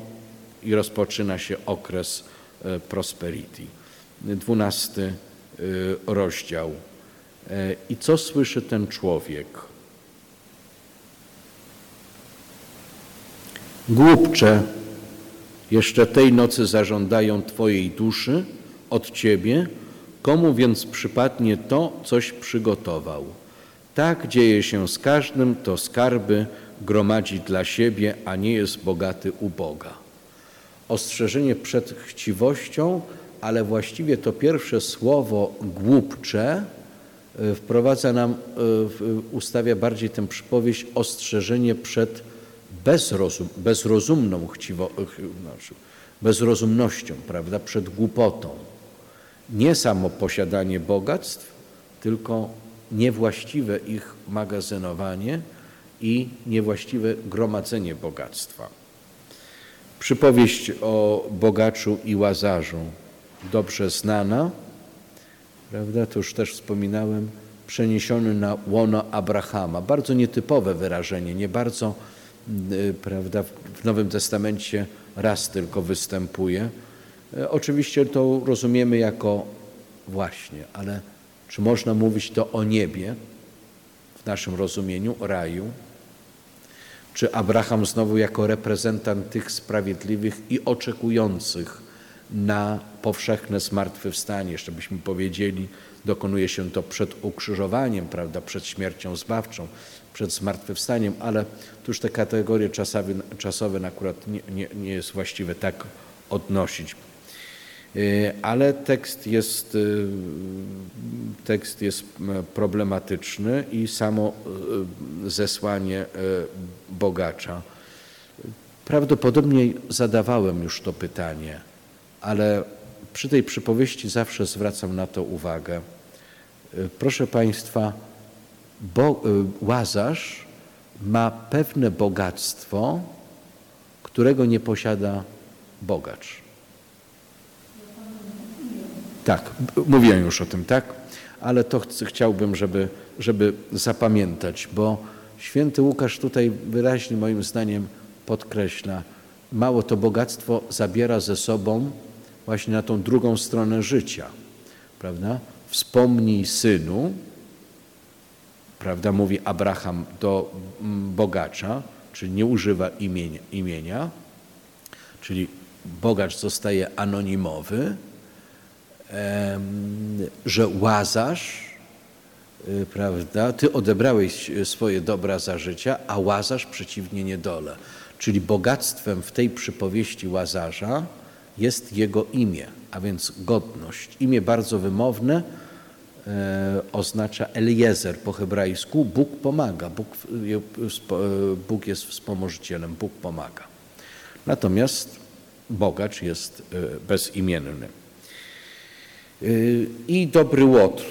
i rozpoczyna się okres e, prosperity. Dwunasty e, rozdział. E, I co słyszy ten człowiek? Głupcze, jeszcze tej nocy zażądają Twojej duszy od Ciebie, komu więc przypadnie to, coś przygotował. Tak dzieje się z każdym, to skarby gromadzi dla siebie, a nie jest bogaty u Boga. Ostrzeżenie przed chciwością, ale właściwie to pierwsze słowo głupcze y, wprowadza nam, w- ustawia bardziej tę przypowieść ostrzeżenie przed bezrozum, bezrozumną chciwo, ch- znaczy bezrozumnością, prawda, przed głupotą. Nie samo posiadanie bogactw, tylko niewłaściwe ich magazynowanie i niewłaściwe gromadzenie bogactwa. Przypowieść o bogaczu i łazarzu, dobrze znana, prawda? To już też wspominałem, przeniesiony na łono Abrahama. Bardzo nietypowe wyrażenie, nie bardzo, y, prawda, w Nowym Testamencie raz tylko występuje. E, Oczywiście to rozumiemy jako właśnie, ale czy można mówić to o niebie w naszym rozumieniu, o raju? Czy Abraham znowu jako reprezentant tych sprawiedliwych i oczekujących na powszechne zmartwychwstanie, jeszcze byśmy powiedzieli, dokonuje się to przed ukrzyżowaniem, prawda, przed śmiercią zbawczą, przed zmartwychwstaniem, ale tu już te kategorie czasowe, czasowe akurat nie, nie, nie jest właściwe tak odnosić. Y, Ale tekst jest, y, tekst jest problematyczny i samo y, zesłanie bogacza. Prawdopodobnie zadawałem już to pytanie, ale przy tej przypowieści zawsze zwracam na to uwagę. Proszę Państwa, bo, Łazarz ma pewne bogactwo, którego nie posiada bogacz. Tak, mówiłem już o tym, tak? Ale to chcę, chciałbym, żeby, żeby zapamiętać, bo święty Łukasz tutaj wyraźnie moim zdaniem podkreśla, mało to bogactwo zabiera ze sobą właśnie na tą drugą stronę życia, prawda? Wspomnij synu, prawda, mówi Abraham do mm, bogacza, czyli nie używa imienia, imienia czyli bogacz zostaje anonimowy, że łazarz, y, prawda, ty odebrałeś swoje dobra za życia, a łazarz przeciwnie niedole. Czyli bogactwem w tej przypowieści łazarza jest jego imię, a więc godność. Imię bardzo wymowne e, oznacza Eliezer po hebrajsku, Bóg pomaga, Bóg, e, Bóg jest wspomożycielem, Bóg pomaga. Natomiast bogacz jest e, bezimienny. Y, i dobry Łotr,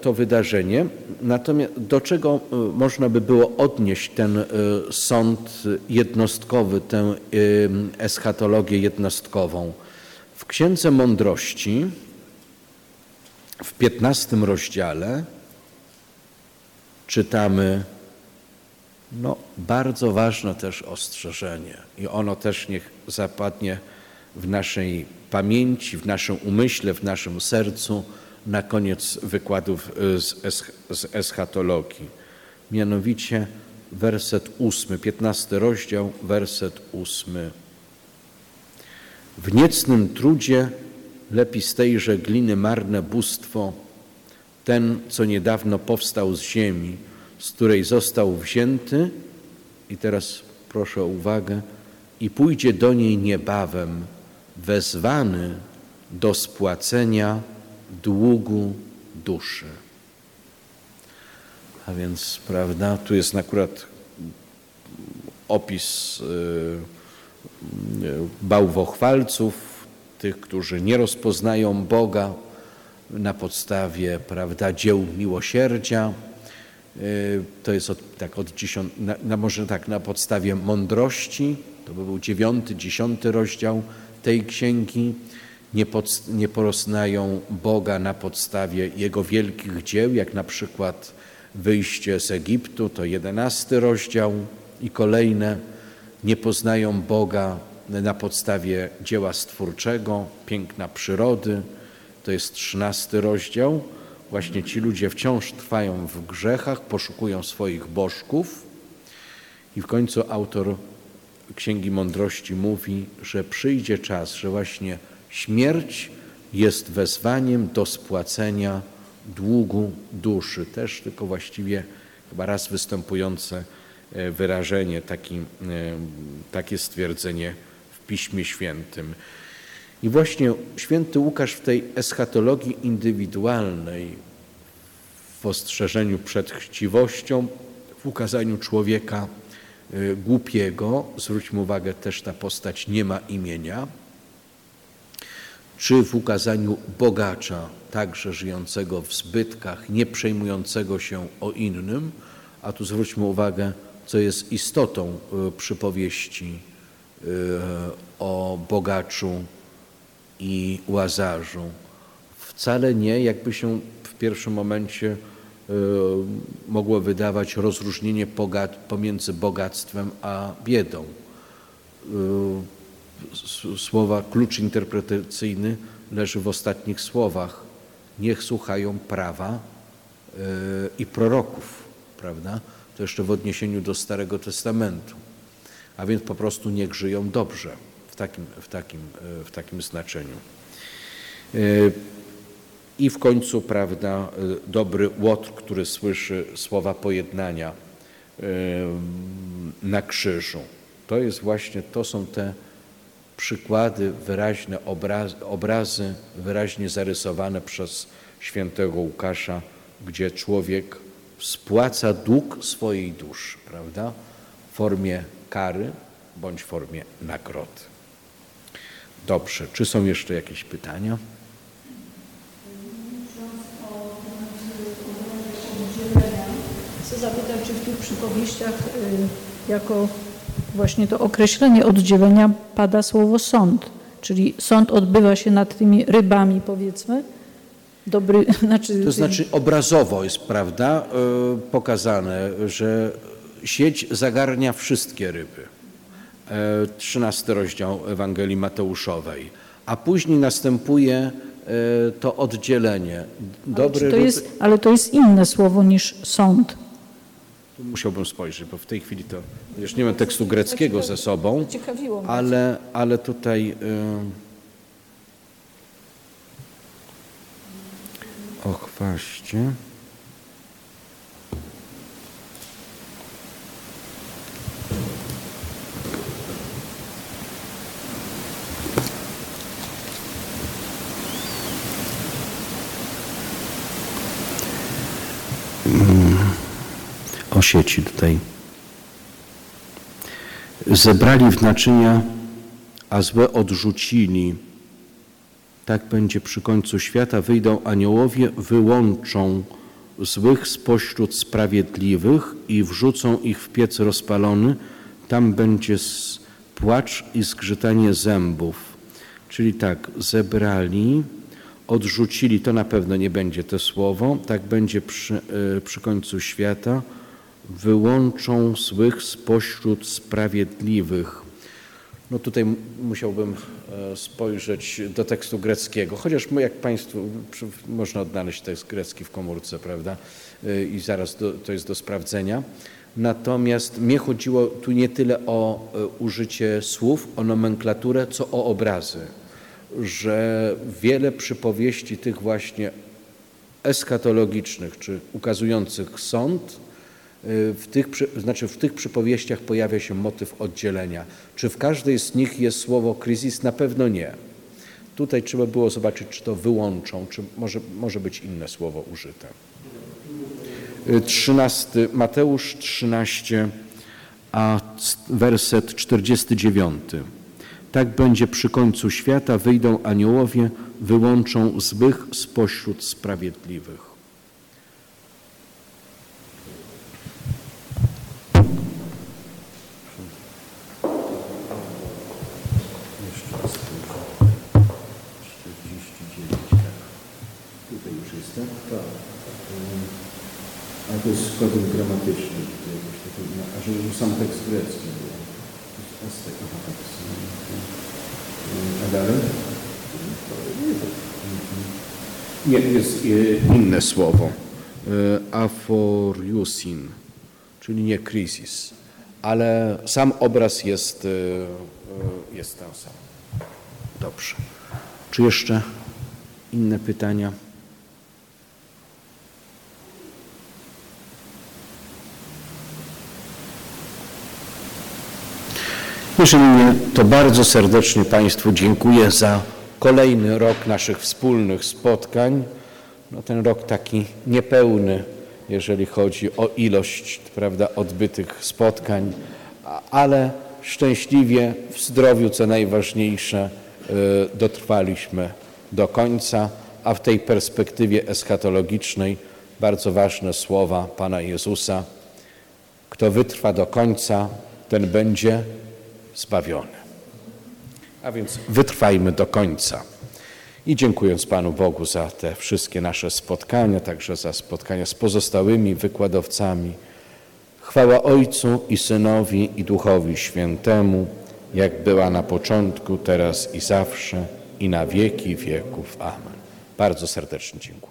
to wydarzenie. Natomiast do czego y, można by było odnieść ten y, sąd jednostkowy, tę eschatologię jednostkową? W Księdze Mądrości w 15 rozdziale czytamy no, bardzo ważne też ostrzeżenie i ono też niech zapadnie w naszej pamięci, w naszym umyśle, w naszym sercu na koniec wykładów y, z, esch- z eschatologii. Mianowicie werset ósmy, 15 rozdział, werset ósmy. W niecnym trudzie lepi z tejże gliny marne bóstwo, ten, co niedawno powstał z ziemi, z której został wzięty, i teraz proszę o uwagę, i pójdzie do niej niebawem, wezwany do spłacenia długu duszy. A więc, prawda, tu jest akurat opis y, y, bałwochwalców, tych, którzy nie rozpoznają Boga na podstawie, prawda, dzieł miłosierdzia. Y, To jest od, tak od dziesiąt, na, na, może tak na podstawie mądrości, to by był dziewiąty, dziesiąty rozdział tej księgi. Nie, pod, nie Boga na podstawie Jego wielkich dzieł, jak na przykład wyjście z Egiptu, to jedenasty rozdział i kolejne. Nie poznają Boga na podstawie dzieła stwórczego, piękna przyrody, to jest trzynasty rozdział. Właśnie ci ludzie wciąż trwają w grzechach, poszukują swoich bożków i w końcu autor Księgi Mądrości mówi, że przyjdzie czas, że właśnie śmierć jest wezwaniem do spłacenia długu duszy. Też tylko właściwie chyba raz występujące e, wyrażenie, taki, e, takie stwierdzenie w Piśmie Świętym. I właśnie święty Łukasz w tej eschatologii indywidualnej, w ostrzeżeniu przed chciwością, w ukazaniu człowieka głupiego, zwróćmy uwagę, też ta postać nie ma imienia, czy w ukazaniu bogacza, także żyjącego w zbytkach, nie przejmującego się o innym, a tu zwróćmy uwagę, co jest istotą y, przypowieści o bogaczu i łazarzu. Wcale nie, jakby się w pierwszym momencie y, mogło wydawać rozróżnienie pomiędzy bogactwem a biedą. Y, Słowa, klucz interpretacyjny leży w ostatnich słowach. Niech słuchają prawa y, i proroków, prawda? To jeszcze w odniesieniu do Starego Testamentu. A więc po prostu niech żyją dobrze w takim, w takim, y, w takim znaczeniu. I w końcu, prawda, y, dobry łotr, który słyszy słowa pojednania y, na krzyżu. To jest właśnie, to są te przykłady, wyraźne obrazy, obrazy wyraźnie zarysowane przez świętego Łukasza, gdzie człowiek spłaca dług swojej duszy, prawda, w formie kary bądź w formie nagrody. Dobrze, czy są jeszcze jakieś pytania? Chcę zapytać, czy w tych przypowieściach y, jako właśnie to określenie oddzielenia pada słowo sąd, czyli sąd odbywa się nad tymi rybami, powiedzmy. Dobry, znaczy, To znaczy obrazowo jest, prawda, y, pokazane, że sieć zagarnia wszystkie ryby. E, 13 rozdział Ewangelii Mateuszowej. A później następuje e, to oddzielenie. ale, Dobre czy to jest, ale to jest inne słowo niż sąd. Tu Musiałbym spojrzeć, bo w tej chwili to już nie mam tekstu greckiego ze sobą, Ciekawiło mnie. ale, ale tutaj... y, O chwaście. O sieci tutaj. Zebrali w naczynia, a złe odrzucili. Tak będzie przy końcu świata. Wyjdą aniołowie, wyłączą złych spośród sprawiedliwych i wrzucą ich w piec rozpalony. Tam będzie płacz i zgrzytanie zębów. Czyli tak, zebrali, odrzucili, to na pewno nie będzie to słowo, tak będzie przy, y, przy końcu świata, wyłączą złych spośród sprawiedliwych. No tutaj musiałbym e, spojrzeć do tekstu greckiego, chociaż jak Państwu można odnaleźć tekst grecki w komórce, prawda? E, I zaraz do, to jest do sprawdzenia. Natomiast mnie chodziło tu nie tyle o e, użycie słów, o nomenklaturę, co o obrazy. Że wiele przypowieści tych właśnie eschatologicznych, czy ukazujących sąd, w tych, znaczy w tych przypowieściach pojawia się motyw oddzielenia. Czy w każdej z nich jest słowo kryzys? Na pewno nie. Tutaj trzeba było zobaczyć, czy to wyłączą, czy może, może być inne słowo użyte. Y, 13, Mateusz 13, a werset 49. Tak będzie przy końcu świata, wyjdą aniołowie, wyłączą złych spośród sprawiedliwych. Jest, tak? Tak. A to jest składem gramatyczny. tutaj jakoś A że sam tekst grecki był. Aztek, aha, tak. A dalej? Nie, jest e, inne słowo. E, Aforiusin, czyli nie kryzys. Ale sam obraz jest, e, jest ten sam. Dobrze. Czy jeszcze inne pytania? Jeżeli to bardzo serdecznie Państwu dziękuję za kolejny rok naszych wspólnych spotkań. No ten rok taki niepełny, jeżeli chodzi o ilość prawda, odbytych spotkań, ale szczęśliwie w zdrowiu, co najważniejsze, y, dotrwaliśmy do końca, a w tej perspektywie eschatologicznej bardzo ważne słowa Pana Jezusa. Kto wytrwa do końca, ten będzie zbawiony. A więc wytrwajmy do końca. I dziękując Panu Bogu za te wszystkie nasze spotkania, także za spotkania z pozostałymi wykładowcami, chwała Ojcu i Synowi i Duchowi Świętemu, jak była na początku, teraz i zawsze, i na wieki wieków. Amen. Bardzo serdecznie dziękuję.